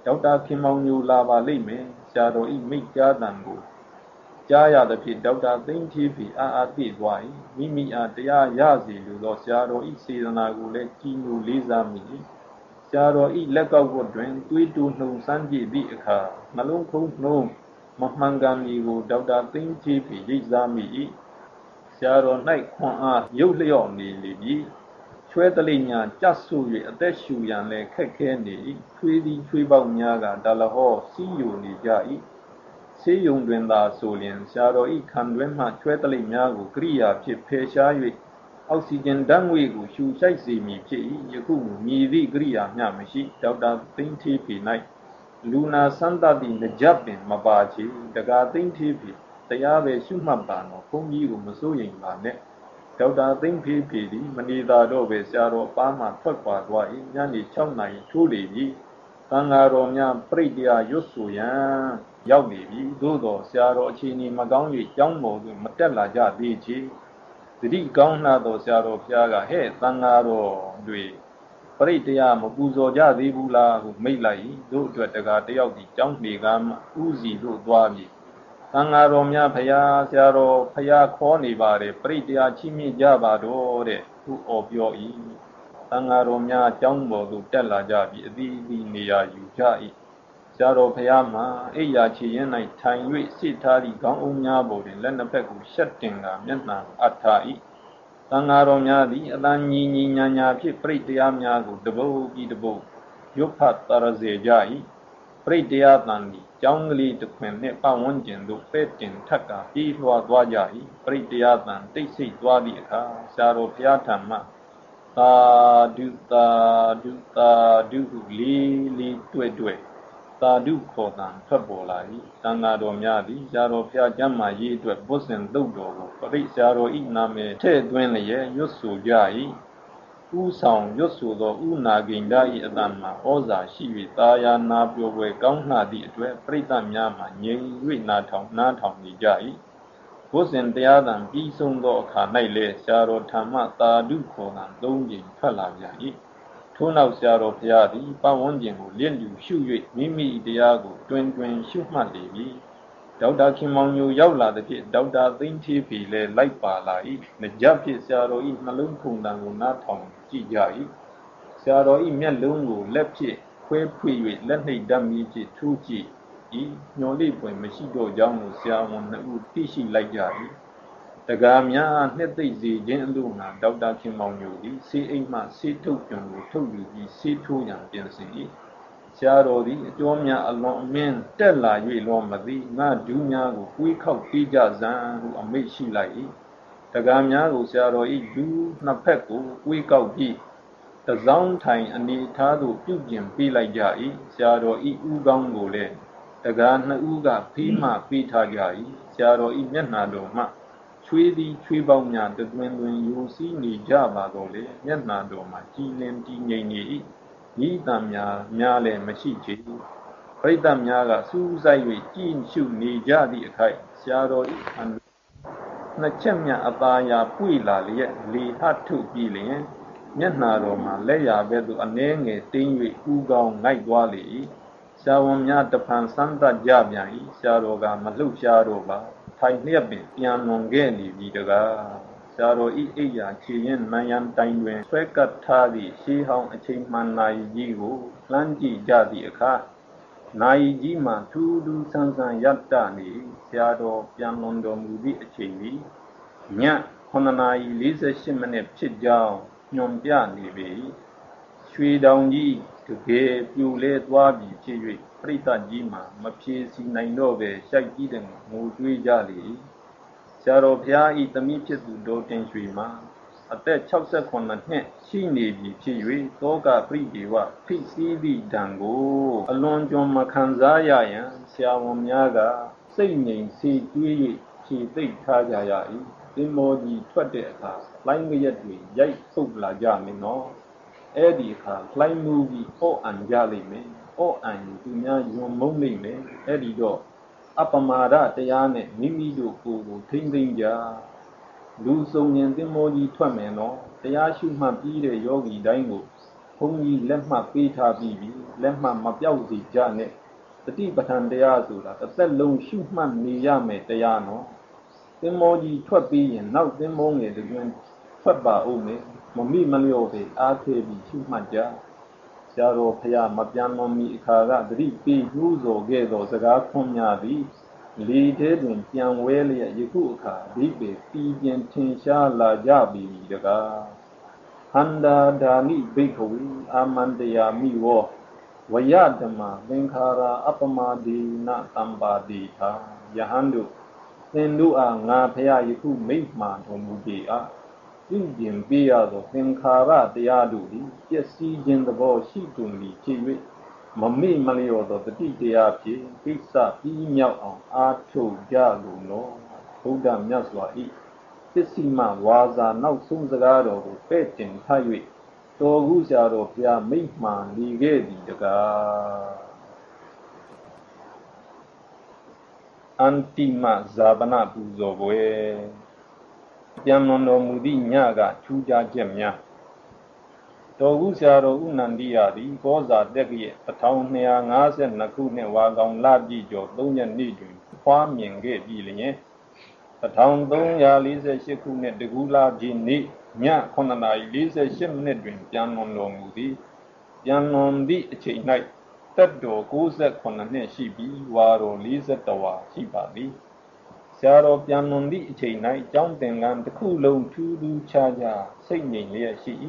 ဒေါက်တာခင်မောင်ညို လာပါလိမ့်မယ် ဆရာတော်ဤမိတ်ကြားတံကို ကြားရသဖြင့်ဒေါက်တာသိန်းသေးဖေအာအာသိသွား၏မိမိအားတရားရစီလိုသောဆရာတော်ဤစေတနာကိုလည်းကြည်ညိုလေးစားမိ၏ဆရာတော်ဤလက်ကောက်ဝတ်တွင်တွေးတူနှုံစမ်းကြည့်သည့်အခါနှလုံးခုံးနှုံးမမှန်ကန်မီကိုဒေါက်တာသိန်းသေးဖေရိပ်စားမိ၏ဆရာတော်၌ခွန်အားရုပ်လျော့နေလေပြီချွဲတလိညာကြဆူ၍အသက်ရှူရန်လည်းခက်ခဲနေ၏ချွေးသည်ချွေးပေါက်များကဒါလဟောစီးယိုနေကြ၏ ဆေးရုံတွင်သာဆိုလျင်ဆရာတော်ဤခံတွင်မှချွဲတလိများကိုကိရိယာဖြင့်ဖယ်ရှား၍အောက်ဆီဂျင်ဓာတ်ငွေ့ကိုရှူရှိုက်စေမည်ဖြစ်၏ယခုမြည်သည့်ကိရိယာမျှမရှိဒေါက်တာသိန်းသေးဖြေ၌လူနာစန္ဒတိနကြပင်မပါချေတကာသိန်းသေးဖြေတရားပဲရှုမှတ်ပါတော့ဘုန်းကြီးကိုမစိုးရိမ်ပါနဲ့ဒေါက်တာသိန်းဖေးဖေသည်မနေသာတော့ပဲဆရာတော်ပါမှထွက်ခွာသွား၏ညနေ6နာရီထိုးလေပြီသံဃာတော်များပြိတ္တရာရွတ်ဆိုရန် ရောက်နေပြီသို့တော်ဆရာတော်အခြေအနေမကောင်း၍ကြောင်းပေါ်သို့မတက်လာကြသေးချေသတိကောင်းလာတော်ဆရာတော်ဖျားကဟဲ့သံဃာတော်တွေပရိတယမပူဇော်ကြသေးဘူးလားဟုမိတ်လိုက်တို့အတွက်တကားတယောက်ဒီကြောင်းနေကမှဥစီတို့သွားပြီသံဃာတော်များဖရာဆရာတော်ဖရာခေါ်နေပါတယ်ပရိတရားချီးမြှင့်ကြပါတော့တဲ့သူ့အော်ပြော၏သံဃာတော်များအကြောင်းပေါ်သို့တက်လာကြပြီးအသီးသီးနေရာယူကြ၏ ဆရာတော်ဖရာမှာအိယာချီရင်၌ထိုင်၍စိထားသည့်ခေါင်းအုံးများပေါ်တွင်လက်နှစ်ဖက်ကိုရှက်တင်ကမျက်နှာအထာ၏သံဃာတော်များသည်အတန်ညီညီညာညာဖြင့်ပရိတရားများကိုတပုတ်ပြီးတပုတ်ရွတ်ဖတ်တရစေကြ၏ပရိတရားတန်သည်ကျောင်းကလေးတစ်ခွင်နှင့်ပတ်ဝန်းကျင်သို့ပဲ့တင်ထက်ကပြေးလွှာသွားကြ၏ပရိတရားတန်တိတ်ဆိတ်သွားသည့်အခါဆရာတော်ဘုရားထံမှသာဓုသာဓုသာဓုဟုလေးလေးတွေ့တွေ့ သာဓုခေါ်တံထွက်ပေါ်လာ၏တန်ဃာတော်များသည်ဆရာတော်ဘုရားကျမ်းမာရေးအတွက်ဘုဇင်သုတ်တော်ကိုပရိဆရာတော်ဤနာမည်ထည့်သွင်းလျက်ရွတ်ဆိုကြ၏ဥဆောင်ရွတ်ဆိုသောဥနာဂိန္ဒ၏အတန်မှာဩဇာရှိ၍တာယာနာပျော်ပွဲကောင်းနှသည့်အတွက်ပရိသတ်များမှငြိမ်၍နာထောင်နားထောင်နေကြ၏ဘုဇင်တရားတံပြီးဆုံးသောအခါ၌လည်းဆရာတော်ထံမှသာဓုခေါ်တံသုံးကြိမ်ထွက်လာပြန်၏ ထို့နောက်ဆရာတော်ဘုရားသည်ပဝန်းကျင်ကိုလင့်လူရှု၍မိမိတရားကိုတွင်တွင်ရှုမှတ်လေပြီဒေါက်တာခင်မောင်ညိုရောက်လာသဖြင့်ဒေါက်တာသိန်းသေးပြီလည်းလိုက်ပါလာ၏။နှကြဖြစ်ဆရာတော်ဤနှလုံးခုန်တံကိုနားထောင်ကြည့်ကြ၏။ဆရာတော်ဤမျက်လုံးကိုလက်ဖြင့်ခွဲဖွေ၍လက်နှိပ်ဓာတ်မီးဖြင့်ထူးကြည့်၏။ညှော်လိပွင့်မရှိတော့ကြောင်းကိုဆရာဝန်နှစ်ဦးသိရှိလိုက်ကြ၏။ တကားများနှစ်သိမ့်စေခြင်းအလို့ငါဒေါက်တာခင်မောင်ညိုသည်ဆေးအိမ်မှဆေးထုတ်ပြန်ကိုထုတ်ယူပြီးဆေးထိုးရန်ပြင်ဆင်၏။ဆရာတော်သည်အကျော်များအလွန်အမင်းတက်လာ၍လောမသည်ငါဒူးများကိုကွေးခောက်ပြီးကြစံဟုအမိတ်ရှိလိုက်၏တကားများကိုဆရာတော်၏ဒူးနှစ်ဖက်ကိုကွေးကောက်ပြီးတစောင်းထိုင်အနေထားသို့ပြုပြင်ပေးလိုက်ကြ၏ဆရာတော်၏ဥကောင်းကိုလည်းတကားနှစ်ဦးကဖေးမှပေးထားကြ၏ဆရာတော်၏မျက်နှာတော်မှ ချွေးသည်ချွေးပေါင်းများတွင်တွင်ယိုစီးနေကြပါတော့လေမျက်နှာတော်မှာကြည်လင်တည်ငြိမ်နေ၏ဤတံများများလည်းမရှိချေပရိသတ်များကစူးစိုက်၍ကြည်ရှုနေကြသည့်အခိုက်ဆရာတော်ဤအန္နှစ်ချက်မြအသာယာပွေလာလျက်လေဟထုပြီးလျင်မျက်နှာတော်မှာလက်ရဘဲ့သို့အနှဲငယ်တင်း၍ဥကောင်းငိုက်သွားလေ၏ ဆရာဝန်များတဖန်စမ်းသပ်ကြပြန်၏ဆရာတော်ကမလှုပ်ရှားတော့ပါထိုင်လျက်ပင်ပြန်လွန်ခဲ့နေပြီတကားဆရာတော်ဤအိယာခြေရင်မယံတိုင်တွင်ဆွဲကပ်ထားသည့်ရှေးဟောင်းအချိန်မှန်နိုင်ကြီးကိုလှမ်းကြည့်ကြသည့်အခါနိုင်ကြီးမှထူးထူးဆန်းဆန်းရတ္တနေဆရာတော်ပြန်လွန်တော်မူသည့်အချိန်သည်ည9နာရီ48မိနစ်ဖြစ်ကြောင်းညွန်ပြနေပြီရွှေတောင်ကြီး တကယ်ပြိုလဲသွားပြီဖြစ်၍ပြိဿကြီးမှာမဖြေစီနိုင်တော့ပဲရှိုက်ကြီးတဲ့ငိုတွေးကြလေဆရာတော်ဘုရားဤသမီးဖြစ်သူဒေါ်တင်ရွှေမှာအသက်68နှစ်ရှိနေပြီဖြစ်၍သောကပရိဒေဝဖိစီးသည့်တံကိုအလွန်ကျွံမခံစားရရန်ဆရာဝန်များကစိတ်ငြိမ်စေကျွေး၍ဖြေသိပ်ထားကြရ၏သင်္ဘောကြီးထွက်တဲ့အခါလိုင်းငရက်တွေရိုက်ပုတ်လာကြမင်းနော် အဲ့ဒီအခါလှိုင်းမှုပြီးအော့အန်ကြလိမ့်မယ်အော့အန်သူများယွံမုန်းလိမ့်မယ်အဲ့ဒီတော့အပမာဒတရားနဲ့မိမိတို့ကိုယ်ကိုထိမ့်သိမ့်ကြလူစုံရင်သင်္ဘောကြီးထွက်မယ်နော်တရားရှုမှတ်ပြီးတဲ့ယောဂီတိုင်းကိုဘုန်းကြီးလက်မှတ်ပေးထားပြီးပြီလက်မှတ်မပြောက်စီကြနဲ့တတိပဋ္ဌာန်တရားဆိုတာတစ်သက်လုံးရှုမှတ်နေရမယ်တရားနော်သင်္ဘောကြီးထွက်ပြီးရင်နောက်သင်္ဘောငယ်တွင်ထွက်ပါဦးမယ် မမိမလျော့ပဲအားသေးပြီးရှုမှတ်ကြဆရာတော်ဖရာမပြန်မမီအခါကတတိပေးနှိုးစော်ခဲ့သောစကားခွန်များသည်လေထဲတွင်ပြန်ဝဲလျက်ယခုအခါဒီပေပြည်ပြန်ထင်ရှားလာကြပြီတကားဟန္တာဓာနိဘိက္ခဝေအာမန္တယာမိဝောဝယဓမ္မသင်္ခါရအပမဒေနတံပါတိသာယဟန်တို့သင်တို့အားငါဖရာယခုမိတ်မှန်တော်မူကြအား ပြုကျင်ပေးရသောသင်္ခါရတရားတို့သည်ပျက်စီးခြင်းသဘောရှိကုန်ပြီဖြစ်၍မမေ့မလျော့သောတတိတရားဖြင့်ကိစ္စပြီးမြောက်အောင်အားထုတ်ကြကုန်သောဘုရားမြတ်စွာ၏ပစ္စည်းမဝါစာနောက်ဆုံးစကားတော်ကိုပဲ့တင်ထား၍တော်ကူဆရာတော်ဘုရားမိန့်မှန်နေခဲ့သည်တကားအန္တိမဇာပနပူဇော်ပွဲ ပြန်လွန်တော်မူသည့်ညကထူးခြားချက်များတော်ကူဆရာတော်ဥနန္ဒီယာသည်ကောဇာတက်ကရဲ့1252ခုနှစ်ဝါကောင်လပြည့်ကျော်3ရက်နေ့တွင်ဖွားမြင်ခဲ့ပြီလျင်1348ခုနှစ်တကူလာပြည့်နေ့ည9:48မိနစ်တွင်ပြန်လွန်တော်မူသည်ပြန်လွန်သည့်အချိန်၌တက်တော်68နှစ်ရှိပြီးဝါတော်41ဝါရှိပါသည် ဆရာတော်ပြန်လွန်သည့်အချိန်၌ကျောင်းသင်္ကန်းတစ်ခုလုံးထူးထူးခြားခြားစိတ်ငြိမ်လျက်ရှိ၏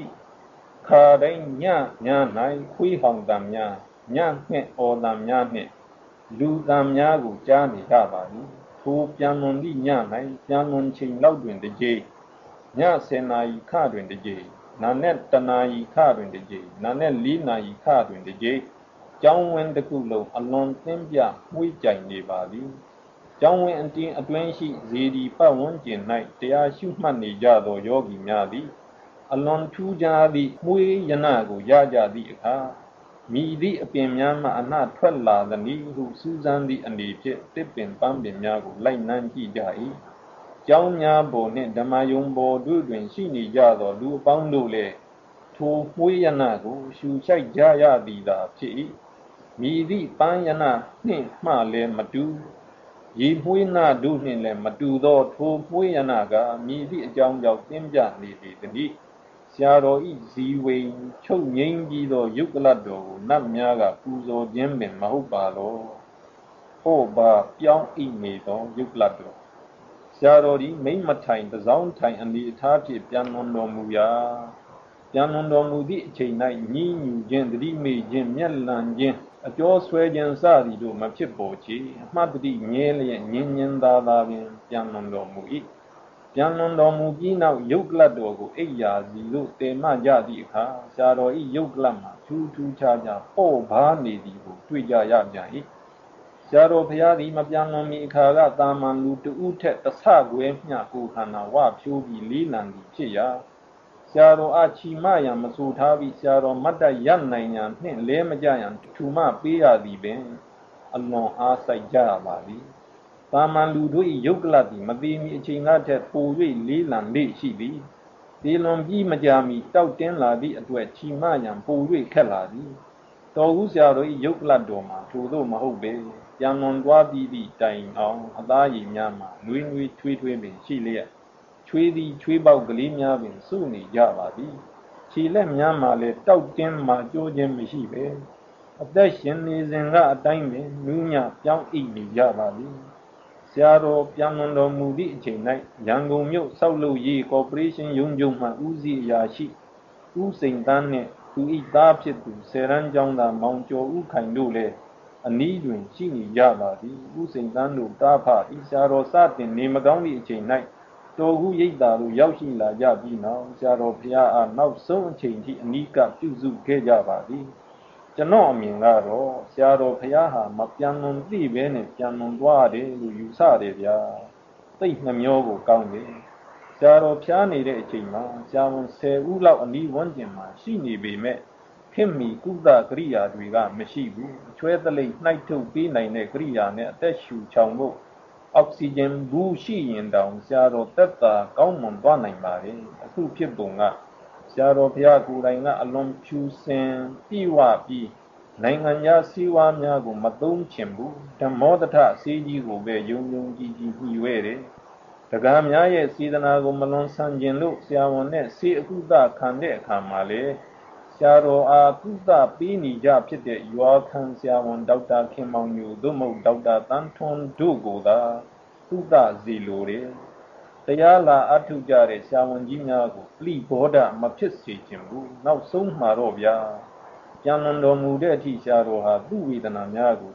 ခါတိုင်းညည၌ခွေးဟောင်တံများညငှက်အော်တံများနှင့်လူတံများကိုကြားနေကြပါသည်ထိုပြန်လွန်သည့်ည၌ပြန်လွန်ချိန်လောက်တွင်တကြိမ်ည10နာရီခတွင်တကြိမ်နာနဲ့တနာရီခတွင်တကြိမ်နာနဲ့4နာရီခတွင်တကြိမ်ကျောင်းဝင်းတစ်ခုလုံးအလွန်သင်းပြမှုကြိုင်နေပါသည် ကျောင်းဝင်းအတင်းအတွင်းရှိဇေဒီပတ်ဝန်းကျင်၌တရားရှုမှတ်နေကြသောယောဂီများသည် အလွန်ထူးခြားသည့်မွေးရနကိုရကြသည့်အခါမိသည့်အပင်များမှအနှထွက်လာသည်နည်းဟုစူးစမ်းသည့်အနေဖြင့်တစ်ပင်ပန်းပင်များကိုလိုက်နှမ်းကြည့်ကြ၏ကျောင်းများပေါ်နှင့်ဓမ္မယုံပေါ်တို့တွင်ရှိနေကြသောလူအပေါင်းတို့လည်းထိုမွေးရနကို ရှူရှိုက်ကြရသည်သာဖြစ်၏မိသည့်ပန်းရနနှင့်မှလည်းမတူ ရေမွေးနာတို့နှင့်လည်းမတူသောထိုမွေးရနကမိသည့်အကြောင်းကြောင့်သင်ပြနေသည်တည်းဆရာတော်ဤဇီဝိန်ချုပ်ငိမ့်ပြီးသောယုတ်ကလတ်တော်ကိုနတ်များကပူဇော်ခြင်းပင်မဟုတ်ပါလောဟောပါပြောင်းဣနေသောယုတ်ကလတ်တော်ဆရာတော်ဒီမိမ့်မထိုင်တစောင်းထိုင်အနေအထားဖြင့်ပြန်လွန်တော်မူရာပြန်လွန်တော်မူသည့်အချိန်၌ညှိညူခြင်းတတိမေခြင်းမျက်လံခြင်း အကျော်ဆွဲခြင်းစသည်တို့မဖြစ်ပေါ်ချေအမှတ်တတိငဲလျက်ညင်ညင်သာသာပင်ပြန်လွန်တော်မူ၏ပြန်လွန်တော်မူပြီးနောက်ယုတ်ကလတ်တော်ကိုအိယာစီတို့တေမကြသည့်အခါဆရာတော်ဤယုတ်ကလတ်မှာထူးထူးခြားခြားပေါ့ဘာနေသည်ကိုတွေ့ကြရပြန်၏ဆရာတော်ဘုရားသည်မပြန်လွန်မီအခါကတာမန်လူတဦးထက်တဆခွဲမျှကိုခန္ဓာဝဖြိုးပြီးလေးလံသည်ဖြစ်ရာ ဆဆရာတော်အချီမယံမဆူထားပြီးဆရာတော်မတ်တရနိုင်ရန်နှင့်လဲမကြရန်ထူမပေးရသည်ပင်အလွန်အားစိုက်ကြရပါသည်တာမန်လူတို့၏ယုတ်ကလတ်သည်မသေးမီအချိန်ကထက်ပို၍လေးလံလေရှိသည်ဒီလွန်ပြီးမကြမီတောက်တင်းလာသည့်အတွက်ချီမယံပို၍ခက်လာသည်တော်ဟုဆရာတော်၏ယုတ်ကလတ်တော်မှာထိုသို့မဟုတ်ပေပြန်လွန်သွားပြီးသည့်တိုင်အောင်အသားရည်များမှာနှွေးနှွေးထွေးထွေးပင်ရှိလျက် ချွေးသည်ချွေးပေါက်ကလေးများပင်စုနေကြပါသည်ခြေလက်များမှာလည်းတောက်တင်းမှကြိုးခြင်းမရှိပဲအသက်ရှင်နေစဉ်ကအတိုင်းပင်နူးညပြောင်းအိပ်နေကြပါသည်ဆရာတော်ပြန်လွန်တော်မူသည့်အချိန်၌ရန်ကုန်မြို့ဆောက်လုပ်ရေးကော်ပိုရေးရှင်းရုံးချုပ်မှဦးစီးအရာရှိဦးစိန်တန်းနှင့်သူ၏သားဖြစ်သူဆယ်ရန်ကျောင်းသားမောင်ကျော်ဦးခိုင်တို့လည်းအနီးတွင်ရှိနေကြပါသည်ဦးစိန်တန်းတို့တားဖဤဆရာတော်စတင်နေမကောင်းသည့်အချိန်၌ တော်ဟုရိတ်တာတို့ရောက်ရှိလာကြပြီးနောက်ဆရာတော်ဘုရားအားနောက်ဆုံးအချိန်ထိအနိကပြုစုခဲ့ကြပါသည်ကျွန်တော်အမြင်ကတော့ဆရာတော်ဘုရားဟာမပြန်လွန်သိပဲနဲ့ပြန်လွန်သွားတယ်လို့ယူဆတယ်ဗျာသိနှမျောကိုကောင်းတယ်ဆရာတော်ဖျားနေတဲ့အချိန်မှာဆရာဝန်10ဦးလောက်အနီးဝန်းကျင်မှာရှိနေပေမဲ့ခင်မီကုသကရိယာတွေကမရှိဘူးအချွဲသလိပ်နှိုက်ထုတ်ပေးနိုင်တဲ့ကရိယာနဲ့အသက်ရှူချောင်ဖို့ အောက်ဆီဂျင်ဘူးရှိရင်တောင်ဆရာတော်တက်တာကောင်းမွန်သွားနိုင်ပါလေအခုဖြစ်ပုံကဆရာတော်ဘုရားကိုယ်တိုင်ကအလွန်ဖြူစင်ပြည့်ဝပြီးနိုင်ငံသားစည်းဝါးများကိုမသုံးချင်ဘူးဓမ္မောတထစေးကြီးကိုပဲယုံယုံကြည်ကြည်ညှိဝဲတယ်တက္ကမများရဲ့စေတနာကိုမလွန်ဆန်ကျင်လို့ဆရာဝန်နဲ့စေအကုသခံတဲ့အခါမှာလေ ဆရာတော်အားကုသပေးနေကြဖြစ်တဲ့ရွာခံဆရာဝန်ဒေါက်တာခင်မောင်ညိုသို့မဟုတ်ဒေါက်တာတန်းထွန်းတို့ကိုသာကုသစီလိုတယ်တရားလာအထုကြတဲ့ဆရာဝန်ကြီးများကိုပြိဘောဓမဖြစ်စေခြင်းဘူးနောက်ဆုံးမှာတော့ဗျာပြန်လွန်တော်မူတဲ့အထိဆရာတော်ဟာသူ့ဝေဒနာများကို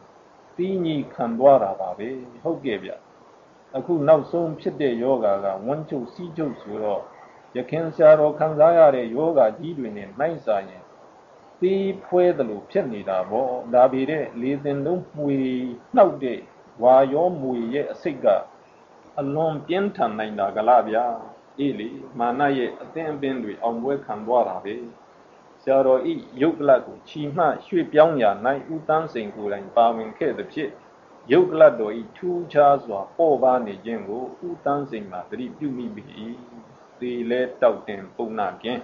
သိညိခံသွားတာပါပဲဟုတ်ကဲ့ဗျအခုနောက်ဆုံးဖြစ်တဲ့ယောဂါကဝန်းချုပ်စီးချုပ်ဆိုတော့ ယခင်ဆရာတော်ခံစားရတဲ့ယောဂါကြီးတွေနဲ့နှိုင်းစာရင်သီးဖွဲသလိုဖြစ်နေတာပေါ့ဒါပေတဲ့လေသင်လုံးမှွေနှောက်တဲ့ဝါရောမွေရဲ့အစိတ်ကအလွန်ပြင်းထန်နိုင်တာကလားဗျာအေးလေမာနရဲ့အသင်အပင်တွေအောင်ပွဲခံသွားတာပဲဆရာတော်ဤယုတ်ကလတ်ကိုချီမှရွှေ့ပြောင်းရာ၌ဥတန်းစိန်ကိုယ်တိုင်ပါဝင်ခဲ့သည်ဖြစ်ယုတ်ကလတ်တော်ဤထူးခြားစွာပေါ်ပါနေခြင်းကိုဥတန်းစိန်မှာသတိပြုမိပြီ သေလဲတောက်တင်ပုံနာကင်း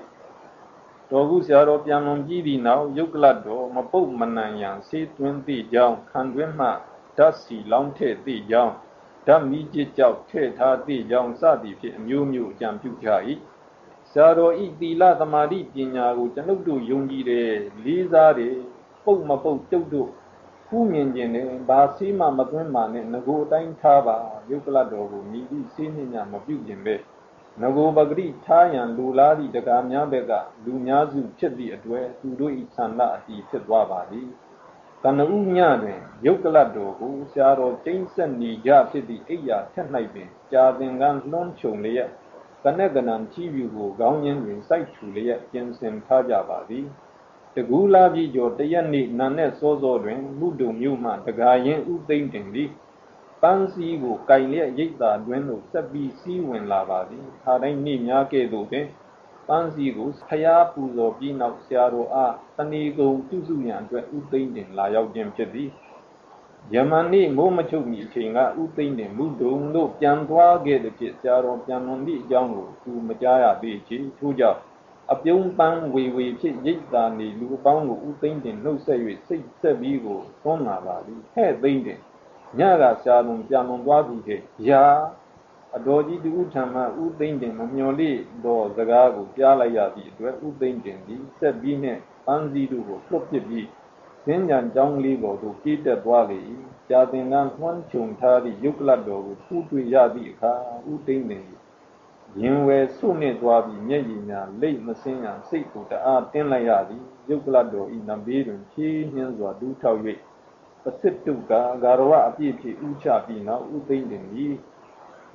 တော်ခုဆရာတော်ပြန်လွန်ပြီးသည့်နောက်ယုတ်ကလတ်တော်မပုတ်မနံရန်ဆေးသွင်းသည့်ကြောင်းခံတွင်းမှဓာတ်စီလောင်းထည့်သည့်ကြောင်းဓာတ်မီးကြစ်ကြောက်ထည့်ထားသည့်ကြောင်းစသည်ဖြင့်အမျိုးမျိုးအကြံပြုကြ၏ဆရာတော်ဤသီလသမာဓိပညာကိုကျွန်ုပ်တို့ယုံကြည်တယ်လေးစားတယ်ပုတ်မပုတ်တုတ်တို့ဖူးမြင်ခြင်းနဲ့ဘာဆေးမှမသွင်းပါနဲ့ငကိုအတိုင်းထားပါယုတ်ကလတ်တော်ကိုမိသည့်ဆေးနှင့်ညမပြုခြင်းပဲ ငကိုပဂရိထားရန်လူလားသည့်တကားများဘက်ကလူများစုဖြစ်သည့်အတွေ့သူတို့၏ဆန္ဒအတီဖြစ်သွားပါသည်ကနဦးညတွင်ယုတ်ကလတ်တော်ကိုဆရာတော်ကျိန်းဆက်နေကြဖြစ်သည့်အိယာထက်၌ပင်ကြာသင်္ကန်းလွှမ်းခြုံလျက်ကနက်ကနံချီးပြူကိုခေါင်းရင်းတွင်စိုက်ထူလျက်ပြင်ဆင်ထားကြပါသည်တကူလာပြီကျော်တရက်နေ့နာနဲ့စောစောတွင်မှုတုံမြို့မှတကာရင်ဥသိမ့်တင်သည် ပန်းစည်းကိုကင်လျက်ရိတ်တာတွင်သို့ဆက်ပြီးစီးဝင်လာပါသည်ခါတိုင်းနေ့များကဲ့သို့ပင်ပန်းစည်းကိုဖျားပူဇော်ပြီးနောက်ဆရာတော်အားတဏီကုံပြုစုရန်အတွက်ဥသိမ့်တင်လာရောက်ခြင်းဖြစ်သည်ယမန်နေ့မိုးမချုပ်မီအချိန်ကဥသိမ့်တင်မူဒုံတို့ပြန်သွားခဲ့သည်ဖြစ်ဆရာတော်ပြန်လွန်သည့်အကြောင်းကိုသူမကြားရသေးချေထို့ကြောင့်အပြုံးပန်းဝေဝေဖြစ်ရိတ်တာနေလူအပေါင်းကိုဥသိမ့်တင်နှုတ်ဆက်၍စိတ်ဆက်ပြီးကိုသွန်းလာပါသည်ဟဲ့သိမ့်တင် ညကဆရာတော်ပြန်လွန်သွားပြီခဲ့ရာအတော်ကြီးတူထံမှဥသိမ့်တင်မမျော်လိတော့စကားကိုကြားလိုက်ရသည့်အတွက်ဥသိမ့်တင်သည်ဆက်ပြီးနှင့်ပန်းစည်းတို့ကိုလွတ်ပစ်ပြီးစဉ္ညာကြောင်းလေးပေါ်သို့ပြေးတက်သွားလေ၏ကြာသင်္ကန်းသွန်းချုံထားသည့်ယုတ်ကလတ်တော်ကိုထူးတွေ့ရသည့်အခါဥသိမ့်တင်ရင်ဝယ်ဆုနှင့်သွားပြီးမျက်ရည်များလိတ်မစင်းရန်စိတ်ကိုတအားတင်းလိုက်ရသည်ယုတ်ကလတ်တော်ဤနံဘေးတွင်ဖြည်းနှင်းစွာဒူးထောက်၍ ပစစ်တုကဂါရဝအပြည့်ဖြင့်ဥချပြီးနောက်ဥသိမ့်တင်သည်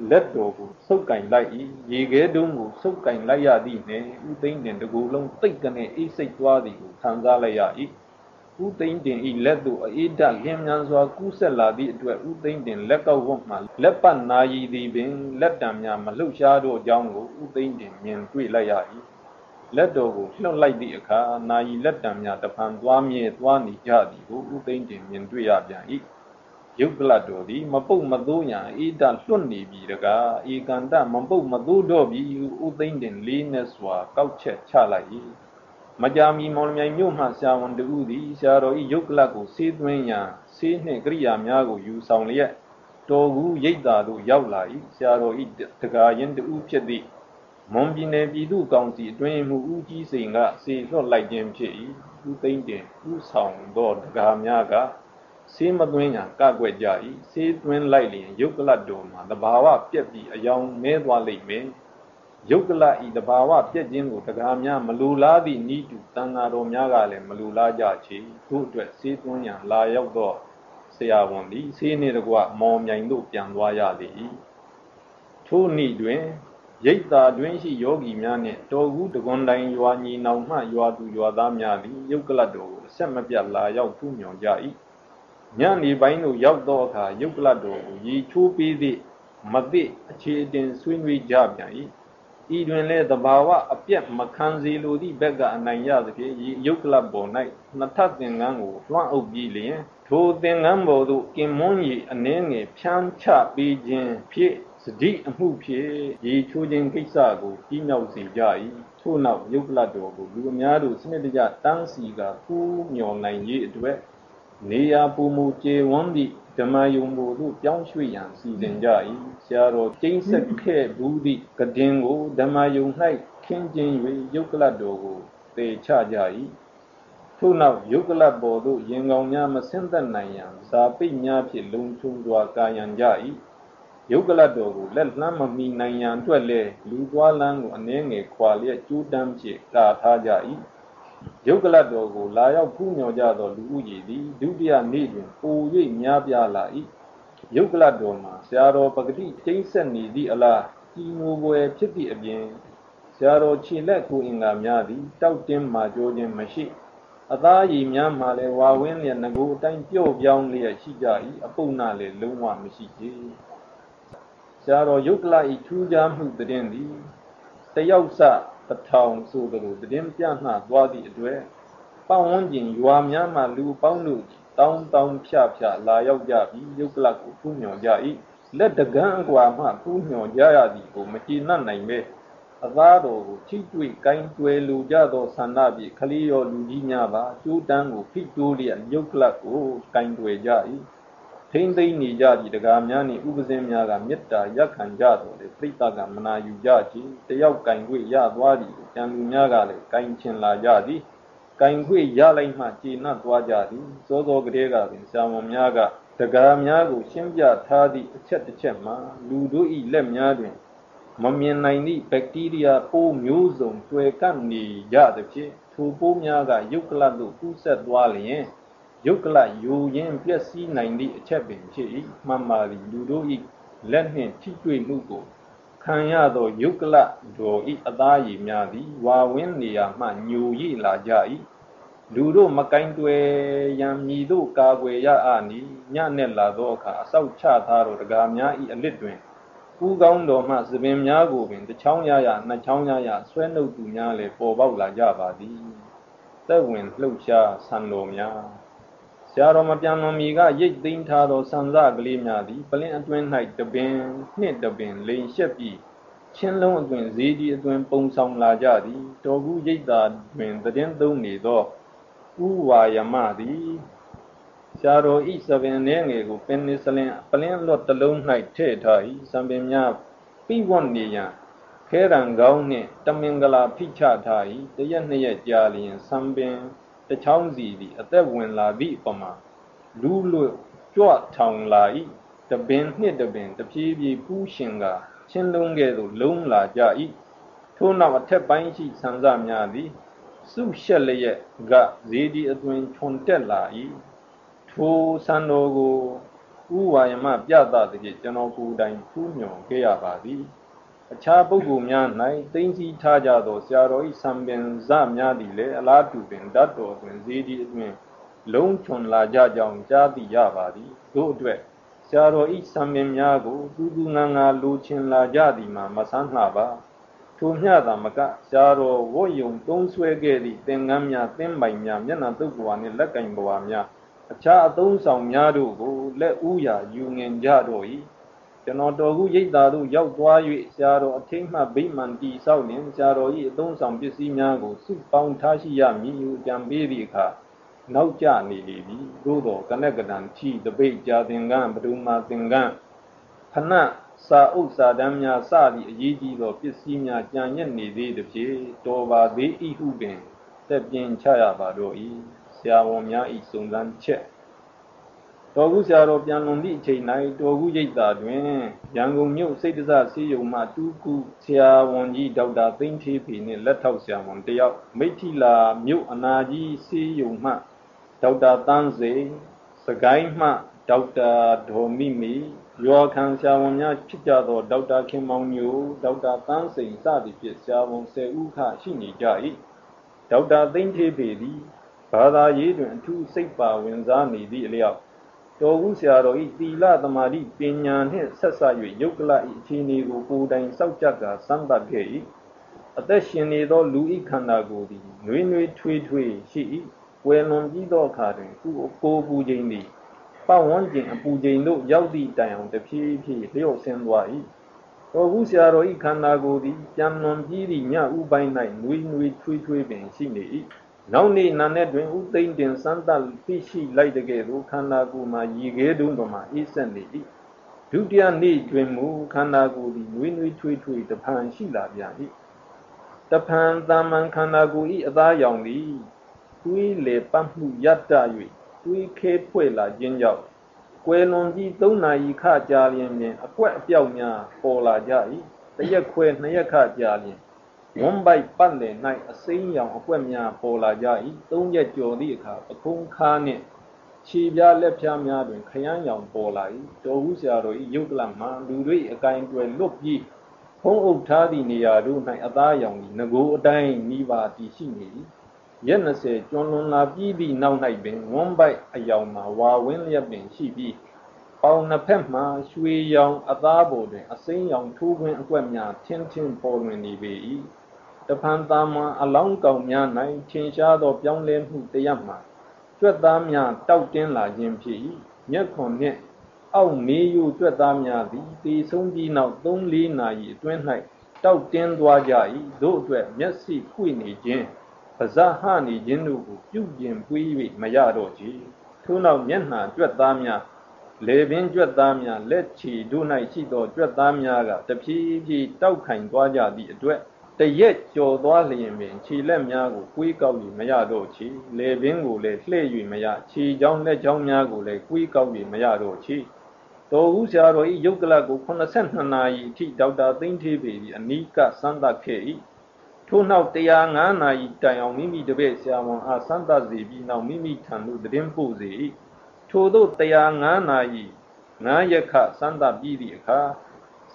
လက်တော်ကိုစုပ်ကင်လိုက်၏ရေခဲတုံးကိုစုပ်ကင်လိုက်ရသည်နှင့်ဥသိမ့်တင်တကူလုံးသိတ်ကနေအိစိတ်သွားသည်ကိုခံစားလိုက်ရ၏ဥသိမ့်တင်ဤလက်သို့အေးဓာလင်းမြန်စွာကူးဆက်လာသည့်အတွက်ဥသိမ့်တင်လက်ကောက်ဝတ်မှလက်ပတ်နာယီသည်ပင်လက်တံများမလှုပ်ရှားသောအကြောင်းကိုဥသိမ့်တင်မြင်တွေ့လိုက်ရ၏ လက်တော်ကိုလှုပ်လိုက်သည့်အခါနာယီလက်တံများတဖန်သွားမြဲသွားနေကြသည်ကိုဥသိမ့်တင်မြင်တွေ့ရပြန်၏ယုတ်ကလတော်သည်မပုတ်မသိုးရန်အေးတလွတ်နေပြီတကားဧကန္တမပုတ်မသိုးတော့ပြီဥသိမ့်တင်လေးနဲ့စွာကောက်ချက်ချလိုက်၏မကြာမီမောင်မြိုင်မြို့မှဆရာဝန်တူသည်ဆရာတော်ဤယုတ်ကလကိုဆေးသွင်းရန်ဆေးနှင့်ကရိယာများကိုယူဆောင်လျက်တော်ကူရိတ်တာသို့ရောက်လာ၏ဆရာတော်ဤတကာရင်တူဖြစ်သည့် မွန်ပြည်နယ်ပြည်သူ့ကောင်စီအတွင်းမှုဦးကြီးစိန်ကစေလွှတ်လိုက်ခြင်းဖြစ်၏ဦးသိမ့်တင်ဦးဆောင်သောတကာများကဆေးမသွင်းရန်ကကွက်ကြ၏ဆေးသွင်းလိုက်လျင်ယုတ်ကလတော်မှာတဘာဝပြက်ပြီးအယောင်မဲသွားလိမ့်မယ်ယုတ်ကလဤတဘာဝပြက်ခြင်းကိုတကာများမလူလားသည့်ဤတူတန်ဃာတော်များကလည်းမလူလားကြချေထို့အတွက်ဆေးသွင်းရန်လာရောက်သောဆရာဝန်သည်ဆေးနှင့်တကွမော်မြိုင်သို့ပြန်သွားရလေ၏ထို့နေ့တွင် ရိတ်တာတွင်ရှိယောဂီများနှင့်တော်ကူးတကွန်တိုင်ရွာညီနောင်မှရွာသူရွာသားများသည်ယုတ်ကလတ်တော်ကိုအဆက်မပြတ်လာရောက်ထူးမြော်ကြ၏ညနေပိုင်းသို့ရောက်သောအခါယုတ်ကလတ်တော်ကိုရေချိုးပေးသည့်မသိအခြေအတင်ဆွေးနွေးကြပြန်၏ဤတွင်လည်းသဘာဝအပြက်မခံစေလိုသည့်ဘက်ကအနိုင်ရသဖြင့်ယုတ်ကလပေါ်၌နှစ်ထပ်သင်္ကန်းကိုလွှမ်းအုပ်ပြီးလျင်ထိုသင်္ကန်းပေါ်သို့ကင်မွန်းရီအနှဲငယ်ဖြန်းချပေးခြင်းဖြင့် စတိအမှုဖြင့်ရေချိုးခြင်းကိစ္စကိုပြီးမြောက်စေကြ၏ထို့နောက်ယုတ်ကလတော်ကိုလူအများတို့စနစ်တကျတန်းစီကပူးမြော်နိုင်ရေးအတွက်နေရာပူမူကျေဝန်းသည့်ဓမ္မယုံကိုတို့ပြောင်းရွှေ့ရန်စီစဉ်ကြ၏ဆရာတော်ကျင်းဆက်ခဲ့ဘူးသည့်ကတင်ကိုဓမ္မယုံ၌ခင်းကျင်း၍ယုတ်ကလတော်ကိုသေချကြ၏ထို့နောက်ယုတ်ကလပေါ်သို့ရင်ကောင်များမဆင်းသက်နိုင်ရန်ဇာပိတ်များဖြင့်လုံချုံစွာကာယံကြ၏ ယုတ်ကလတော်ကိုလက်လှမ်းမမီနိုင်ရန်အတွက်လည်းလူသွားလမ်းကိုအနှဲငယ်ခွာလျက်ကျူးတမ်းဖြင့်ကာထားကြ၏ယုတ်ကလတော်ကိုလာရောက်ဖူးမြော်ကြသောလူဦးရေသည်ဒုတိယနေ့တွင်ပို၍များပြားလာ၏ယုတ်ကလတော်မှာဆရာတော်ပဂတိကျိမ့်ဆက်နေသည့်အလားကြီးငိုပွဲဖြစ်သည့်အပြင်ဆရာတော်ခြေလက်ကိုအင်္ဂါများသည်တောက်တင်းမှကြိုးခြင်းမရှိအသားရည်များမှလည်းဝါဝင်းလျက်ငကိုအတိုင်းပြော့ပြောင်းလျက်ရှိကြ၏အပုပ်နာလည်းလုံးဝမရှိကြ ဆရာတော်ယုတ်ကလဤထူးခြားမှုတည်င်းသည်တယောက်စတထောင်ဆိုသလိုတည်င်းပြနှသွားသည့်အတွက်ပတ်ဝန်းကျင်ရွာများမှလူပေါင်းတို့တောင်းတောင်းဖြဖြလာရောက်ကြပြီးယုတ်ကလကိုဖူးမြော်ကြ၏လက်တကန်းအကွာမှဖူးမြော်ကြရသည်ကိုမကျေနပ်နိုင်ပဲအသားတော်ကိုထိတွေ့ကိုင်းတွယ်လူကြသောဆန္ဒဖြင့်ခလီရောလူကြီးများပါကျိုးတန်းကိုဖိတိုးလျက်ယုတ်ကလကိုကိုင်းတွယ်ကြ၏ ထိမ့်သိမ့်နေကြသည့်တရားများနှင့်ဥပဇင်းများကမေတ္တာရက်ခံကြတော်လေပြိတ္တကမနာယူကြခြင်းတယောက်ကင်ခွေရသွားသည်ကျန်လူများကလည်းကင်ချင်လာကြသည်ကင်ခွေရလိုက်မှကျေနပ်သွားကြသည်စောစောကလေးကပင်ဆာမများကတရားများကိုရှင်းပြထားသည့်အချက်တစ်ချက်မှာလူတို့၏လက်များတွင်မမြင်နိုင်သည့်ဘက်တီးရီးယားပိုးမျိုးစုံတွေ့ကပ်နေကြသဖြင့်ထိုပိုးများကယုတ်ကလတ်သို့ကူးဆက်သွားလျင် ယုတ်ကလယူရင်းပျက်စီးနိုင်သည့်အချက်ပင်ဖြစ်၏မှန်ပါသည်လူတို့၏လက်နှင့်ထိတွေ့မှုကိုခံရသောယုတ်ကလတော်၏အသားရည်များသည်ဝါဝင်းနေရာမှညူရိလာကြ၏လူတို့မကင်တွယ်ရန်မြည်တို့ကာကွယ်ရအာနီညနဲ့လာသောအခါအဆောက်ချထားသောတကားများ၏အလစ်တွင်ပူကောင်းတော်မှသပင်များကိုပင်တစ်ချောင်းရရနှစ်ချောင်းရရဆွဲနှုတ်သူများလည်းပေါ်ပေါက်လာကြပါသည်သက်ဝင်လှုပ်ရှားဆံတော်များ ဆရာတော်မပြန်တော်မီကရိတ်သိမ်းထားသောဆံစကလေးများသည်ပလင်းအတွင်း၌တပင်နှင့်တပင်လိန်ရှက်ပြီးချင်းလုံးအတွင်ဈေးကြီးအတွင်ပုံဆောင်လာကြသည်တော်ကူရိတ်သာတွင်တည်င်းသုံးနေသောဥဝါယမသည်ဆရာတော်ဤသပင်နှဲငယ်ကိုပင်နစလင်ပလင်းလွတ်တလုံး၌ထည့်ထား၏စံပင်များပြိဝတ်နေရန်ခဲရန်ကောင်းနှင့်တမင်္ဂလာဖိချထား၏တရက်နှစ်ရက်ကြာလျင်စံပင် တချောင်းစီသည်အသက်ဝင်လာသည့်ပမာလူးလွတ်ကြွထောင်လာ၏တပင်နှစ်တပင်တပြေးပြေးပူးရှင်ကချင်းလုံးကဲ့သို့လုံးလာကြ၏ထို့နောက်အထက်ပိုင်းရှိဆံစများသည်စုရှက်လျက်ကဇေဒီအတွင်ခြုံတက်လာ၏ထိုဆံတော်ကိုဥဝါယမပြသသည်ဖြင့်ကျွန်တော်ကိုယ်တိုင်ဖူးမြော်ခဲ့ရပါသည် အခြားပုဂ္ဂိုလ်များ၌သိမ့်စီထားကြသောဆရာတော်၏စံပင်ဇများသည်လည်းအလားတူပင်ဓာတ်တော်တွင်ဇေဒီအတွင်လုံးချွန်လာကြကြောင်းကြားသိရပါသည်တို့အတွက်ဆရာတော်ဤစံပင်များကိုတူတူငါငါလိုချင်လာကြသည်မှာမဆန်းလှပါထိုမျှသာမကရှားတော်ဝတ်ယုံသုံးဆွဲခဲ့သည့်သင်္ကန်းများသင်းပိုင်များမျက်နှာတုပ်ပွားနှင့်လက်ကင်ပွားများအခြားအသုံးဆောင်များတို့ကိုလက်ဥရာယူငင်ကြတော့၏ ကျွန်တော်တော်ခုရိတ်သားတို့ရောက်သွား၍ဆရာတော်အထိတ်မှဗိမာန်တီဆောက်လင်ဆရာတော်၏အသုံးဆောင်ပစ္စည်းများကိုစုပေါင်းထားရှိရမည်ဟုကြံပေးသည့်အခါနောက်ကျနေလေပြီသို့တော်ကနက်ကတန်ချီတပိတ်ကြာသင်္ကန်းဘဒုမာသင်္ကန်းဖနတ်စာအုပ်စာတမ်းများစသည့်အရေးကြီးသောပစ္စည်းများကြံ့ညက်နေသေးသည်ဖြင့်တော်ပါသေးဤဟုပင်တက်ပြင်းချရပါတော့၏ဆရာဝန်များဤစုံစမ်းချက် တော်ကူဆရာတော်ပြန်လွန်သည့်အချိန်၌တော်ကူရိပ်သာတွင်ရန်ကုန်မြို့စိတ်တစစီယုံမှတူကူဆရာဝန်ကြီးဒေါက်တာသိန်းသေးဖေနှင့်လက်ထောက်ဆရာဝန်တယောက်မိထီလာမြို့အနာကြီးစီယုံမှဒေါက်တာတန်းစေစကိုင်းမှဒေါက်တာဒေါ်မိမိရွာခံဆရာဝန်များဖြစ်ကြသောဒေါက်တာခင်မောင်ညိုဒေါက်တာတန်းစိန်စသည်ဖြင့်ဆရာဝန်10ဦးခရှိနေကြ၏ဒေါက်တာသိန်းသေးပေသည်ဘာသာရေးတွင်အထူးစိတ်ပါဝင်စားနေသည့်အလျောက် တော်ဦးဆရာတော်ဤသီလသမာဓိပညာနှင့်ဆက်ဆံ၍ယုတ်ကလဤအခြေအနေကိုကိုယ်တိုင်စောင့်ကြပ်ကာစမ်းသပ်ခဲ့၏အသက်ရှင်နေသောလူဤခန္ဓာကိုယ်သည်နှွေးနှွေးထွေးထွေးရှိ၏ဝယ်လွန်ပြီးသောအခါတွင်ကိုယ်ကိုပူခြင်းသည်ပတ်ဝန်းကျင်အပူချိန်တို့ရောက်သည့်တိုင်အောင်တဖြည်းဖြည်းလျော့ဆင်းသွား၏တော်ဘူးဆရာတော်ဤခန္ဓာကိုယ်သည်ကြံလွန်ပြီးသည့်ညဥပိုင်း၌နှွေးနှွေးထွေးထွေးပင်ရှိနေ၏ နောက်နေ့နာနဲ့တွင်ဥသိမ့်တင်စမ်းသပ်သိရှိလိုက်တဲ့ကဲ့သို့ခန္ဓာကိုယ်မှာရည်ခဲတုံးတော်မှာအေးဆက်နေ၏ဒုတိယနေ့တွင်မူခန္ဓာကိုယ်သည်နှွေးနှွေးထွေးထွေးတဖန်ရှိလာပြန်၏တဖန်တာမန်ခန္ဓာကိုယ်၏အသားရောင်သည်တွေးလေပတ်မှုရတ္တ၍တွေးခဲဖွဲ့လာခြင်းကြောင့်ကွယ်လွန်ပြီး၃နာရီခကြာလျင်ပင်အကွက်အပြောက်များပေါ်လာကြ၏တရက်ခွဲနှစ်ရက်ခကြာလျင် ဝွန်ပိုက်ပတ်လည်၌အစိမ်းရောင်အကွက်များပေါ်လာကြ၏သုံးရက်ကျော်သည့်အခါပခုံးခါနှင့်ခြေပြားလက်ဖြားများတွင်ခရမ်းရောင်ပေါ်လာ၏တော်ဟုဆရာတော်၏ယုတ်ကလမှလူတို့အကိုင်တွယ်လွတ်ပြီးဖုံးအုပ်ထားသည့်နေရာတို့၌အသားရောင်သည်ငကိုအတိုင်းမိပါတည်ရှိနေ၏ရက်20ကျွန်းလွန်လာပြီးသည့်နောက်၌ပင်ဝွန်ပိုက်အယောင်မှာဝါဝင်းလျက်ပင်ရှိပြီးပေါင်နှစ်ဖက်မှရွှေရောင်အသားပေါ်တွင် အစိမ်းရောင်ထိုးခွင်းအကွက်များထင်းထင်းပေါ်လွင်နေပေ၏ တဖန်သာမန်အလောင်းကောင်များ၌ထင်ရှားသောပြောင်းလဲမှုတရမှကျွတ်သားများတောက်တင်းလာခြင်းဖြစ်၏မျက်ခွန်နှင့်အောက်မေးယူကျွတ်သားများသည်တေဆုံးပြီးနောက်3-4နာရီအတွင်း၌တောက်တင်းသွားကြ၏သို့အတွက်မျက်စိခွေနေခြင်းပါဇဟနေခြင်းတို့ကိုပြုပြင်ပွေး၍မရတော့ချေထို့နောက်မျက်နှာကြွက်သားများလေပင်ကြွက်သားများလက်ချီတို့၌ရှိသောကြွက်သားများကတဖြည်းဖြည်းတောက်ခိုင်သွားကြသည့်အတွက် တရက်ကြော်သွားလျင်ပင်ခြေလက်များကိုကွေးကောက်၍မရတော့ချေလေပင်ကိုလည်းလှဲ့၍မရခြေချောင်းလက်ချောင်းများကိုလည်းကွေးကောက်၍မရတော့ချေတော်ဦးဆရာတော်ဤယုတ်ကလကို82နာရီအထိဒေါက်တာသိန်းသေးပေသည်အနီးကစမ်းသပ်ခဲ့၏ထို့နောက်105နာရီတိုင်အောင်မိမိတပည့်ဆရာဝန်အားစမ်းသပ်စေပြီးနောက်မိမိထံသို့တည်င်းပို့စေ၏ထို့သော105နာရီ9ရက်ခစမ်းသပ်ပြီးသည့်အခါ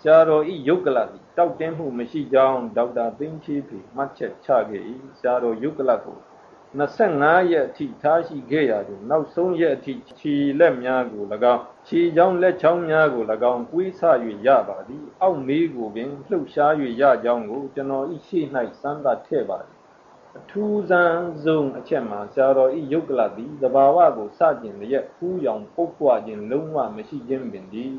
ဆရာတော်ဤယုတ်ကလသည်တောက်တင်းမှုမရှိကြောင်းဒေါက်တာသိန်းချီဖေမှတ်ချက်ချခဲ့၏ဆရာတော်ယုတ်ကလကို25ရက်အထိထားရှိခဲ့ရာတွင်နောက်ဆုံးရက်အထိခြေလက်များကို၎င်းခြေချောင်းလက်ချောင်းများကို၎င်းကွေးဆ၍ရပါသည်အောက်မေးကိုပင်လှုပ်ရှား၍ရကြောင်းကိုကျွန်တော်ဤရှိ၌စမ်းသပ်ထည့်ပါသည်အထူးဆန်းဆုံးအချက်မှာဆရာတော်ဤယုတ်ကလသည်သဘာဝကိုစကျင်လျက်ဖူးရောင်ပုတ်ပွားခြင်းလုံးဝမရှိခြင်းပင်သည်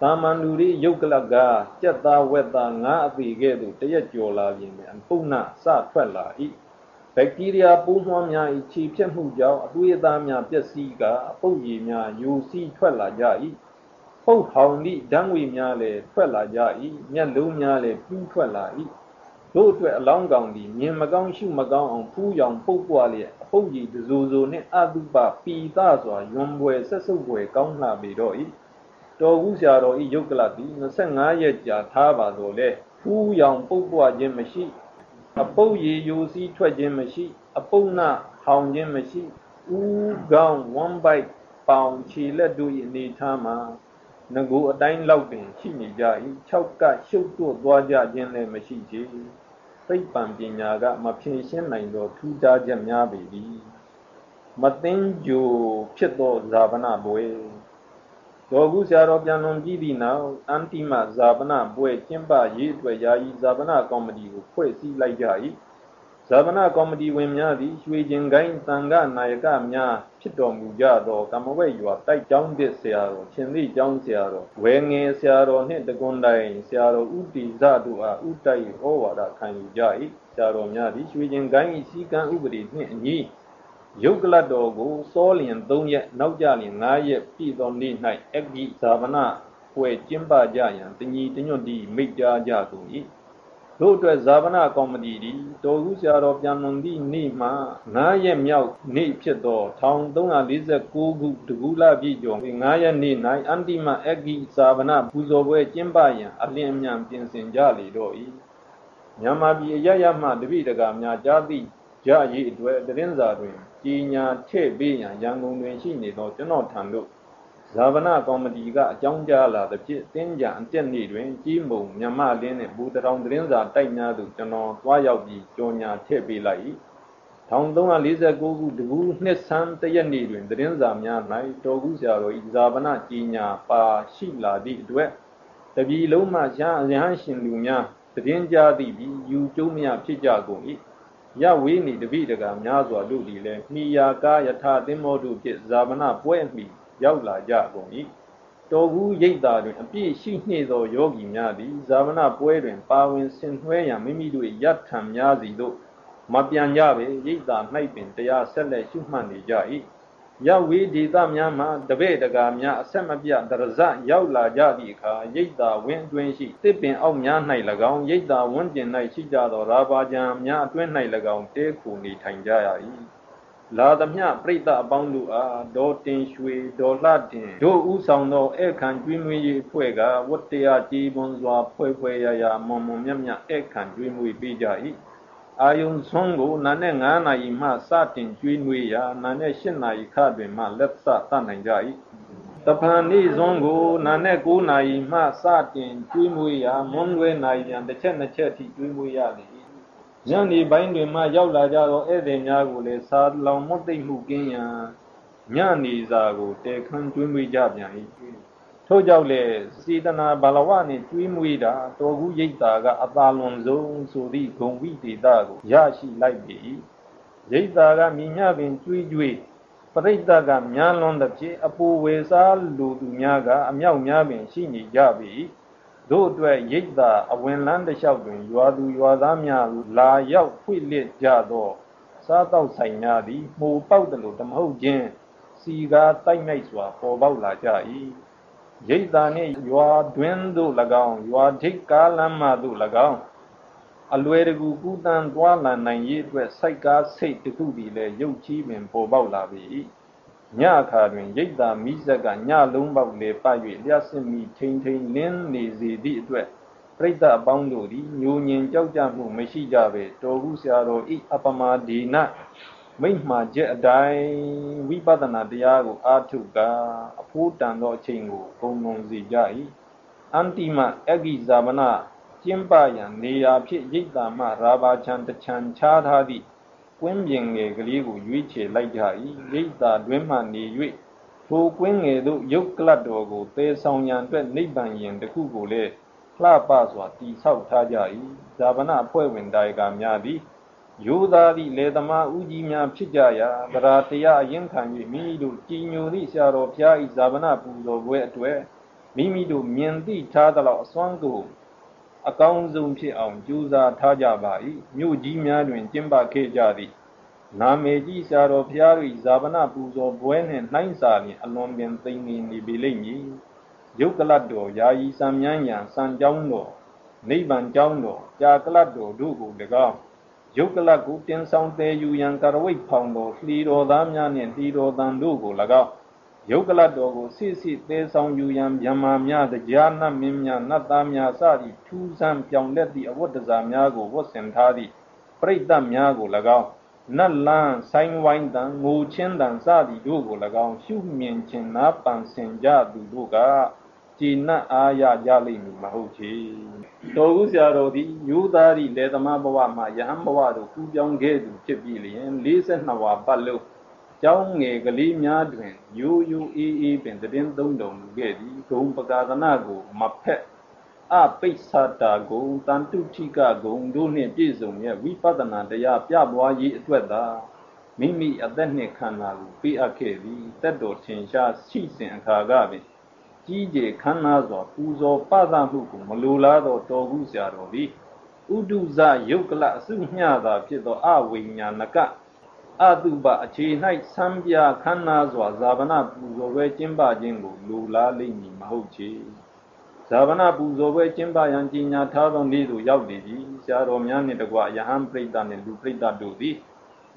သာမန်လူတွေယုတ်ကလကကြက်သားဝက်သားငါးအပေကဲ့သို့တရက်ကျော်လာခြင်းပင်ပုဏ္ဏစထွက်လာ၏ဘက်တီးရီးယားပိုးမွှားများ၏ခြေဖြတ်မှုကြောင့်အသွေးအသားများပျက်စီးကာအပုပ်ရည်များယိုစီးထွက်လာကြ၏ပုတ်ဟောင်သည့်ဓာတ်ငွေများလည်းထွက်လာကြ၏မျက်လုံးများလည်းပြူးထွက်လာ၏တို့အတွက်အလောင်းကောင်သည်မြင်မကောင်းရှုမကောင်းအောင်ဖူးရောင်ပုတ်ပွားလျက်အပုပ်ရည်ဒဇိုဇိုနှင့်အတုပပီသစွာယွန်ပွဲဆက်စုပ်ပွဲကောင်းလှပေတော့၏ တော်ဘူးဆရာတော်ဤယုတ်ကလသည်25ရက်ကြာထားပါတော့လေဖူးရောင်ပုတ်ပွားခြင်းမရှိ အပုပ်ရည်ယိုစီးထွက်ခြင်းမရှိ အပုပ်နှဟောင်ခြင်းမရှိဥကောင်းဝမ်ဘိုက်ပေါင်ခြေလက်တို့၏အနေထားမှာငကိုအတိုင်းလောက်ပင်ရှိနေကြ၏၆ကရှုပ်တွသွားကြခြင်းလည်းမရှိချေသိပ္ပံပညာကမဖြေရှင်းနိုင်သောထူးခြားချက်များပေသည်မသိဉ္ဇိုဖြစ်သောဇာဗနာဘွယ် တော်ကူဆရာတော်ပြန်လွန်ပြီးသည့်နောက်အန်တိမဇာပနပွဲကျင်းပရေးအတွက်ယာယီဇာပနကော်မတီကိုဖွဲ့စည်းလိုက်ကြ၏ဇာပနကော်မတီဝင်များသည်ရွှေကျင်ကိုင်းတန်ခနာယကများဖြစ်တော်မူကြသောကမ္မဝဲရွာတိုက်ကျောင်းတစ်ဆရာတော်ရှင်သည့်ကျောင်းဆရာတော်ဝဲငယ်ဆရာတော်နှင့်တကွန်တိုင်ဆရာတော်ဥတီဇတို့အားဥတိုက်ဩဝါဒခံယူကြ၏ဆရာတော်များသည်ရွှေကျင်ကိုင်းစည်းကမ်းဥပဒေနှင့်အညီ ယုတ်ကလတ်တော်ကိုစောလျင်3ရက်နောက်ကြလျင်9ရက်ပြည့်သောနေ့၌အဂ္ဂိဇာပနပွဲကျင်းပကြရန်တညီတညွတ်ဒီမိတ်ကြားကြကုန်၏တို့အတွက်ဇာပနကော်မတီသည်တော်ကူဆရာတော်ပြန်လွန်သည့်နေ့မှ9ရက်မြောက်နေ့ဖြစ်သော1349ခုတကူလပြည့်ကျော်9ရက်နေ့၌အန္တိမအဂ္ဂိဇာပနပူဇော်ပွဲကျင်းပရန်အလင်းအမြန်ပြင်ဆင်ကြလေတော့၏မြန်မာပြည်အရရမှတပိတကများကြားသည့် ရရေးအတွက်တရင်စာတွင်ကြီးညာထည့်ပေးရန်ရန်ကုန်တွင်ရှိနေသောကျွန်တော်ထံသို့ဇာဗနာကော်မတီကအကြောင်းကြားလာသဖြင့်တင်းကြံအတက်နေ့တွင်ကြီးမုံမြမလင်းနှင့်ဘူတရောင်သတင်းစာတိုက်များသို့ကျွန်တော်သွားရောက်ပြီးကြော်ညာထည့်ပေးလိုက်၏1349ခုတကူနှစ်ဆန်းတရက်နေ့တွင်သတင်းစာများ၌တော်ကူးဆရာတော်ဤဇာဗနာကြီးညာပါရှိလာသည့်အတွက်တပြီလုံးမှရဟန်းရှင်လူများသတင်းကြားသည့်ပြီးယူကျုံးများဖြစ်ကြကုန်၏ ရဝေးနေတပိတကများစွာတို့သည်လည်းမိယာကာယထာသင်္မောတို့ဖြင့်ဇာမနာပွဲမိရောက်လာကြကုန်၏တော်ကူရိတ်တာတွင်အပြည့်ရှိနှင့်သောယောဂီများသည်ဇာမနာပွဲတွင်ပါဝင်ဆင်နွှဲရန်မိမိတို့ရထံများစီသို့မပြန်ကြပေရိတ်တာ၌ပင်တရားဆက်လက်ရှုမှတ်နေကြ၏ ရဝေဒေသများမှတပည့်တကာများအဆက်မပြတရဇရောက်လာကြသည့်အခါရိတ်တာဝင်းအတွင်းရှိတစ်ပင်အောက်များ၌၎င်းရိတ်တာဝင်းပြင်၌ရှိကြသောရာဘာကြံများအတွင်း၌၎င်းတဲခုနေထိုင်ကြရ၏လာသမျှပြိတ္တအပေါင်းတို့အားဒေါ်တင်ရွှေဒေါ်လှတင်တို့ဥဆောင်သောဧခံကျွေးမွေးရေးအဖွဲ့ကဝတ္တရားကြည်ပွန်စွာဖွဲ့ဖွဲ့ရရမွန်မွန်မြတ်မြတ်ဧခံကျွေးမွေးပေးကြ၏ အာယုံဆုံးကိုနာနဲ့9နာရီမှစတင်ကျွေးနွေးရာနာနဲ့10နာရီခတွင်မှလက်စသတ်နိုင်ကြ၏တပန်နေ့စွန်းကိုနာနဲ့9နာရီမှစတင်ကျွေးမွေးရာမွန်းလွဲနာရီပြန်တစ်ချက်နှစ်ချက်ထိကျွေးမွေးရသည်ညနေပိုင်းတွင်မှရောက်လာကြသောဧည့်သည်များကိုလည်းစာလောင်မွတ်သိမ့်မှုကင်းရန်ညနေစာကိုတေခမ်းကျွေးမွေးကြပြန်၏ ထို့ကြောင့်လေစေတနာဘာလဝနှင့်ကျွေးမွေးတာတော်ကူရိတ်တာကအသာလွန်ဆုံးဆိုသည့်ဂုံဝိတေတာကိုရရှိလိုက်ပြီရိတ်တာကမိညပင်ကျွေးကျွေးပရိသတ်ကများလွန်သဖြင့်အပူဝေစားလူသူများကအမြောက်များပင်ရှိနေကြပြီတို့အတွက်ရိတ်တာအဝင်လန်းတစ်လျှောက်တွင်ရွာသူရွာသားများလာရောက်ဖွင့်လှစ်ကြသောစားတော့ဆိုင်များသည်မှုပေါက်တယ်လို့တမဟုတ်ခြင်းစီကားတိုက်မြိုက်စွာပေါ်ပေါက်လာကြ၏ ရိတ်တာနှင့်ရွာတွင်သို့၎င်းရွာထိပ်ကားလမ်းမှသို့၎င်းအလွယ်တကူကူးတန်းသွားလာနိုင်ရေးအတွက်စိုက်ကားစိတ်တခုသည်လည်းရုပ်ချီးပင်ပေါ်ပေါက်လာပြီညအခါတွင်ရိတ်တာမိဆက်ကညလုံးပေါက်လေပတ်၍လျှက်စင်မီထိန်ထိန်လင်းနေစေသည့်အတွက်ပြိတ္တအပေါင်းတို့သည်ညိုညင်ကြောက်ကြမှုမရှိကြပေတော်ဟုဆရာတော်ဤအပမာဒီန မိမ့်မှာချက်အတိုင်းဝိပဿနာတရားကိုအားထုတ်ကာအဖိုးတန်သောအချိန်ကိုဂုံလွန်စေကြ၏အန္တိမအဂိဇာမနကျင်းပရန်နေရာဖြစ်ရိတ်တာမှရာဘာချံတချံချားထားသည့်ကွင်းပြင်ငယ်ကလေးကိုရွေးချယ်လိုက်ကြ၏ရိတ်တာတွင်မှနေ၍ထိုကွင်းငယ်သို့ရုပ်ကလတ်တော်ကိုသေဆောင်ရန်အတွက်နိဗ္ဗာန်ရင်တစ်ခုကိုလည်းလှပစွာတိဆောက်ထားကြ၏ဇာဗနာအဖွဲ့ဝင်တာယကများသည် ယောသားသည့်လေသမားဦးကြီးများဖြစ်ကြရာဗရာတရားအရင်ခံ၍မိမိတို့ကြည်ညိုသည့်ဆရာတော်ဘုရား၏ဇာဗနာပူဇော်ပွဲအတွေ့မိမိတို့မြင်သိထားသလောက်အစွမ်းကိုအကောင်းဆုံးဖြစ်အောင်ကြိုးစားထားကြပါ၏မြို့ကြီးများတွင်ကျင်းပခဲ့ကြသည်နာမေကြီးဆရာတော်ဘုရား၏ဇာဗနာပူဇော်ပွဲနှင့်နှိုင်းစာလျင်အလွန်ပင်သိမ့်နေနေပေလိမ့်မည်ရုပ်ကလတ်တော်ယာယီစံမြန်းရန်စံကြောင်းတော်နိဗ္ဗာန်ကြောင်းတော်ကြာကလတ်တော်တို့ကို၎င်း ရုပ်ကလတ်ကိုတင်ဆောင်သေးယူရန်ကရဝိတ်ဖောင်တော်လှီတော်သားများနှင့်လှီတော်တန်တို့ကို၎င်းရုပ်ကလတ်တော်ကိုစိစိသေးဆောင်ယူရန်မြမာများတရားနတ်မင်းများနတ်သားများစသည့်ထူးဆန်းပြောင်လက်သည့်အဝတ်တစားများကိုဝတ်ဆင်ထားသည့်ပြိတ္တများကို၎င်းနတ်လန်းဆိုင်ဝိုင်းတန်ငိုချင်းတန်စသည်တို့ကို၎င်းရှုမြင်ခြင်းနာပန်ဆင်ကြသူတို့က ကြည်နတ်အားရကြလိမ့်မည်မဟုတ်ချေတော်ဦးဆရာတော်သည်ယူသားသည့်လေသမားဘဝမှယဟန်ဘဝသို့ကူးပြောင်းခဲ့သူဖြစ်ပြီးလျင်42ဝါပတ်လုံးကျောင်းငယ်ကလေးများတွင်ရိုးရိုးအေးအေးပင်တည်င်းသုံးတော်မူခဲ့သည်ဂုံပကာသနာကိုမဖက်အပိစ္ဆတာဂုံတန်တုထိကဂုံတို့နှင့်ပြည့်စုံရဲ့ဝိပဿနာတရားပြပွားရေးအတွက်သာမိမိအသက်နှင့်ခန္ဓာကိုပေးအပ်ခဲ့သည်တက်တော်ထင်ရှားရှိစဉ်အခါကပင် ကြီးကျယ်ခမ်းနားစွာပူဇော်ပသမှုကိုမလိုလားသောတော်ကူးဆရာတော်သည်ဥဒုဇယုတ်ကလအစုမျှသာဖြစ်သောအဝိညာဏကအတုပအခြေ၌ဆံပြခမ်းနားစွာဇာဗနာပူဇော်ပွဲကျင်းပခြင်းကိုလိုလားလိမ့်မည်မဟုတ်ချေဇာဗနာပူဇော်ပွဲကျင်းပရန်ကြီးညာထားသောနေ့သို့ရောက်နေပြီဆရာတော်များနှင့်တကွယဟန်ပရိသတ်နှင့်လူပရိသတ်တို့သည်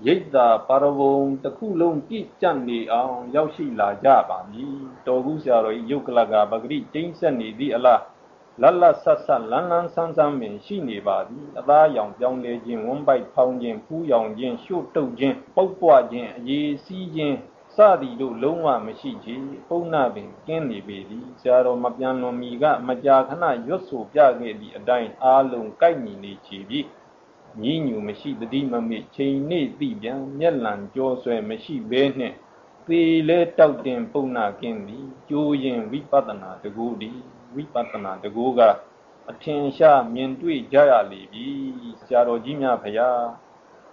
ရိတ်တာပါရဝုံတစ်ခုလုံးပြည့်ကျက်နေအောင်ရောက်ရှိလာကြပါမည်တော်ကူဆရာတော်ဤယုတ်ကလကပဂရိကျင်းဆက်နေသည့်အလားလတ်လတ်ဆက်ဆက်လန်းလန်းဆန်းဆန်းပင်ရှိနေပါသည်အသားရောင်ပြောင်းလဲခြင်းဝန်းပိုက်ဖောင်းခြင်းဖူးရောင်ခြင်းရှို့တုပ်ခြင်းပုတ်ပွားခြင်းအရေးစီးခြင်းစသည်တို့လုံးဝမရှိချေပုံနာပင်ကင်းနေပေသည်ဆရာတော်မပြန်လွန်မီကမကြာခဏရွတ်ဆိုပြခဲ့သည့်အတိုင်းအားလုံးကိုက်ညီနေချေပြီ ညီညူမရှိတတိမမေချိန်နေသိပြန်မျက်လံကြောဆွဲမရှိဘဲနှင့်သေလဲတောက်တင်ပုံနာကင်းသည်ကျိုးရင်ဝိပဿနာတကူသည်ဝိပဿနာတကူကအထင်ရှားမြင်တွေ့ကြရလေပြီဆရာတော်ကြီးများဖရာ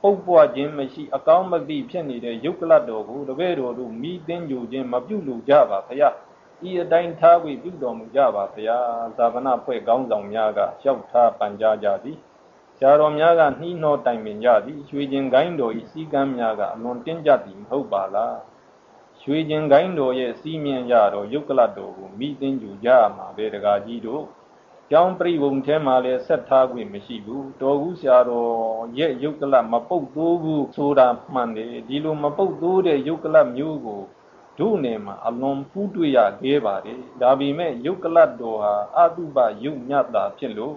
ပုတ်ပွားခြင်းမရှိ အကောင်းမသိဖြစ်နေတဲ့ယုတ်ကလတ်တော်ကိုတပည့်တော်တို့မိသိညူခြင်းမပြုလို့ကြပါဖရာဤအတိုင်းထားပြီးပြုတော်မူကြပါဖရာဇာဗနာဖွဲ့ကောင်းဆောင်များကလျှောက်ထားပန်ကြားကြသည်ဆ ရာတော်များကနှီးနှောတိုင်ပင်ကြသည်ရွှေကျင်ကိုင်းတော်ဤစည်းကမ်းများကအလွန်တင်းကြပ်သည်မဟုတ်ပါလားရွှေကျင်ကိုင်းတော်ရဲ့စီးမြင်ရတော့ယုတ်ကလတ်တော်ကိုမိသိညူကြရမှာပဲတကားကြီးတို့ကျောင်းပြိဝုံထဲမှာလည်းဆက်ထားခွင့်မရှိဘူးတော်ကူးဆရာတော်ရဲ့ယုတ်ကလမပုတ်သိုးဘူးဆိုတာမှန်တယ်ဒီလိုမပုတ်သိုးတဲ့ယုတ်ကလမျိုးကိုတို့နယ်မှာအလွန်ဖူးတွေ့ရခဲ့ပါတယ်ဒါပေမဲ့ယုတ်ကလတော်ဟာအတုပယုတ်မြတ်တာဖြစ်လို့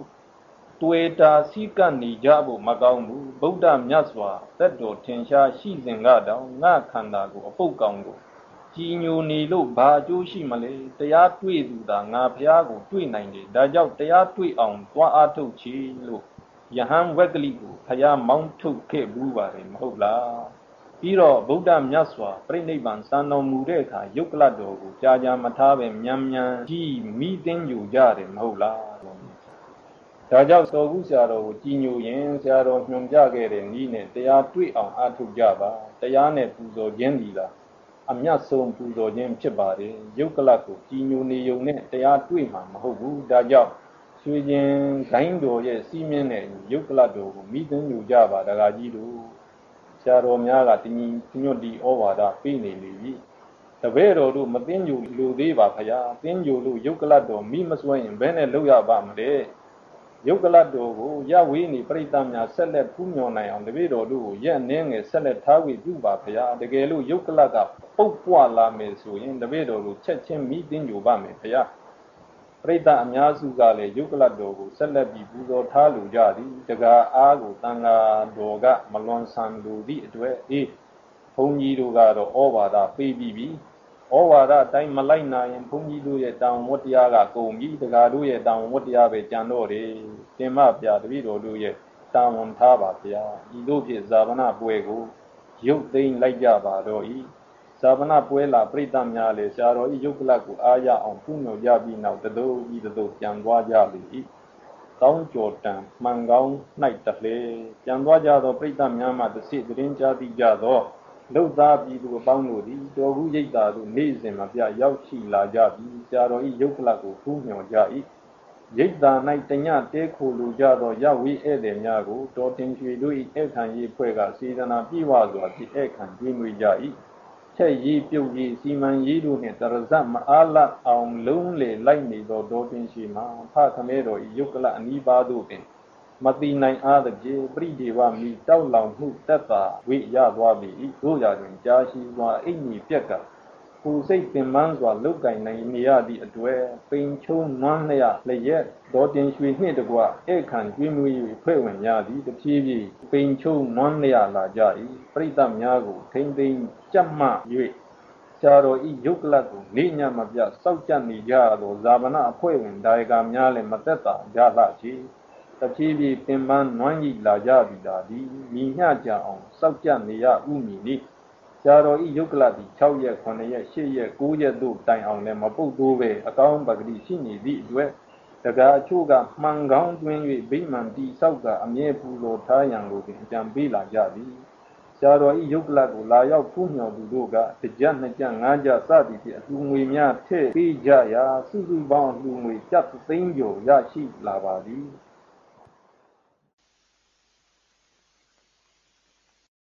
တွေ့တာစီကပ်နေကြဖို့မကောင်းဘူးဗုဒ္ဓမြတ်စွာသက်တော်ထင်ရှားရှိစဉ်ကတောင်ငါခန္ဓာကိုအပုတ်ကောင်ကိုကြည်ညိုနေလို့ဘာအကျိုးရှိမလဲတရားတွေ့သူသာငါဖះကိုတွေ့နိုင်တယ်ဒါကြောင့်တရားတွေ့အောင်သွားအားထုတ်ချီလို့ယဟန်ဝက်ကလိကိုဖះမောင်းထုတ်ခဲ့ဘူးပါတယ်မဟုတ်လားပြီးတော့ဗုဒ္ဓမြတ်စွာပြိဋိဘံစံတော်မူတဲ့အခါယုတ်ကလတ်တော်ကိုကြာကြာမထားပဲမြန်မြန်ကြီးမိသိမ့်ယူကြတယ်မဟုတ်လား ဒါကြောင့်တော်ကူဆရာတော်ကိုကြည်ညိုရင်ဆရာတော်ညွှန်ပြခဲ့တဲ့ဤနဲ့တရားတွေ့အောင်အားထုတ်ကြပါတရားနဲ့ပူဇော်ခြင်းဒီလားအမြတ်ဆုံးပူဇော်ခြင်းဖြစ်ပါတယ်ယုတ်ကလကိုကြည်ညိုနေုံနဲ့တရားတွေ့မှာမဟုတ်ဘူးဒါကြောင့်ရွှေကျင်ဂိုင်းတော်ရဲ့စီးမြင့်တဲ့ယုတ်ကလတော်ကိုမိသိညူကြပါဒကာကြီးတို့ဆရာတော်များကတင်းကြီးညွတ်ဒီဩဝါဒပေးနေလေပြီတပည့်တော်တို့မသိညူလူသေးပါခရာသိညူလို့ယုတ်ကလတော်မိမစွဲရင်ဘယ်နဲ့လောက်ရပါမလဲ ယုတ်ကလတော်ကိုရဝေးနေပြိတ္တများဆက်လက်ဖူးမြော်နိုင်အောင်တပည့်တော်တို့ကိုရက်နှင်းငယ်ဆက်လက်ထားဝေပြုပါဗျာတကယ်လို့ယုတ်ကလကပုတ်ပွားလာမယ်ဆိုရင်တပည့်တော်တို့ချက်ချင်းမိသိညိုပါမယ်ဗျာပြိတ္တအများစုကလည်းယုတ်ကလတော်ကိုဆက်လက်ပြီးပူဇော်ထားလူကြသည်တကားအားကိုတန်ဃာတော်ကမလွန်ဆန်လူသည့်အတွက်အေးဘုန်းကြီးတို့ကတော့ဩဝါဒပေးပြီးပြီ ဩဝါဒအတိုင်းမလိုက်နိုင်ရင်ဘုန်းကြီးတို့ရဲ့တောင်ဝတ်တရားကကုန်ပြီတကားတို့ရဲ့တောင်ဝတ်တရားပဲကြံတော့တယ်သင်မပြတပည့်တော်တို့ရဲ့တာဝန်ထားပါဗျာဤတို့ဖြင့်ဇာဗနာပွဲကိုရုပ်သိမ်းလိုက်ကြပါတော့ဤဇာဗနာပွဲလာပြိတ္တများလေဆရာတော်ဤယုတ်ကလကိုအားရအောင်ပြုညွှန်ကြပြီးနောက်တတို့ဤတတို့ပြန်သွားကြလေဤကောင်းကြော်တံမှန်ကောင်း၌တလေပြန်သွားကြသောပြိတ္တများမှတစိတရင်ကြားသိကြသော လုတ်သားပြည်သူအပေါင်းတို့သည်တော်ဘူးရိတ်တာတို့နေ့စဉ်မပြရောက်ရှိလာကြပြီးဆရာတော်ဤယုတ်ကလကိုဖူးမြော်ကြ၏ရိတ်တာ၌တညတဲခိုလူကြသောရဝိဧည့်သည်များကိုတော်တင်ရွှေတို့၏ဧခံရေးဖွဲ့ကစေတနာပြည့်ဝစွာဖြင့်ဧခံကျွေးမွေးကြ၏ချက်ရေးပြုတ်ရေးစီမံရေးတို့နှင့်တရဇတ်မအားလအောင်လုံးလေလိုက်နေသောတော်တင်ရှိမှာဖခမဲတော်ဤယုတ်ကလအနီးပါတို့ပင် မတိနိုင်အားသဖြင့်ပရိဒေဝမိတောက်လောင်မှုတက်တာဝိရသွားပြီတို့ရာတွင်ကြာရှိစွာအိမ်ကြီးပြက်ကပူစိတ်ပင်မန်းစွာလုတ်ကင်နိုင်နေရသည့်အတွေ့ပိန်ချုံနွမ်းလျက်လျက်ဒေါ်တင်ရွှေနှင့်တကွဧခံကျွေးမွေး၍ဖွဲ့ဝင်များသည်တဖြည်းဖြည်းပိန်ချုံနွမ်းလျက်လာကြ၏ပရိသတ်များကိုထိမ့်သိမ်းကြက်မှ၍ဆရာတော်ဤယုတ်ကလတ်ကိုနေညမပြစောက်ကြနေကြသောဇာဗနာအဖွဲ့ဝင်ဒါယကာများလည်းမသက်သာကြလှချေ တဖြည်းဖြည်းပင်ပန်းနွမ်းကြီးလာကြပြီသာသည်မိညကြအောင်စောက်ကြနေရဥမည်နည်းဆရာတော်ဤယုတ်ကလတိ6ရက်9ရက်10ရက်9ရက်တို့တိုင်အောင်လည်းမပုတ်တိုးပဲအကောင်းပဂတိရှိနေသည့်အတွက်တကားအချို့ကမှန်ကောင်းတွင်၍ဗိမာန်တိဆောက်ကအမြဲပူဇော်ထားရန်ကိုပင်အကြံပေးလာကြသည်ဆရာတော်ဤယုတ်ကလကိုလာရောက်ဖူးမြော်သူတို့ကတကြနှစ်ကြငါးကြစသည်ဖြင့်အလှငွေများထည့်ပေးကြရာစုစုပေါင်းအလှငွေကျပ်သိန်းကျော်ရရှိလာပါသည်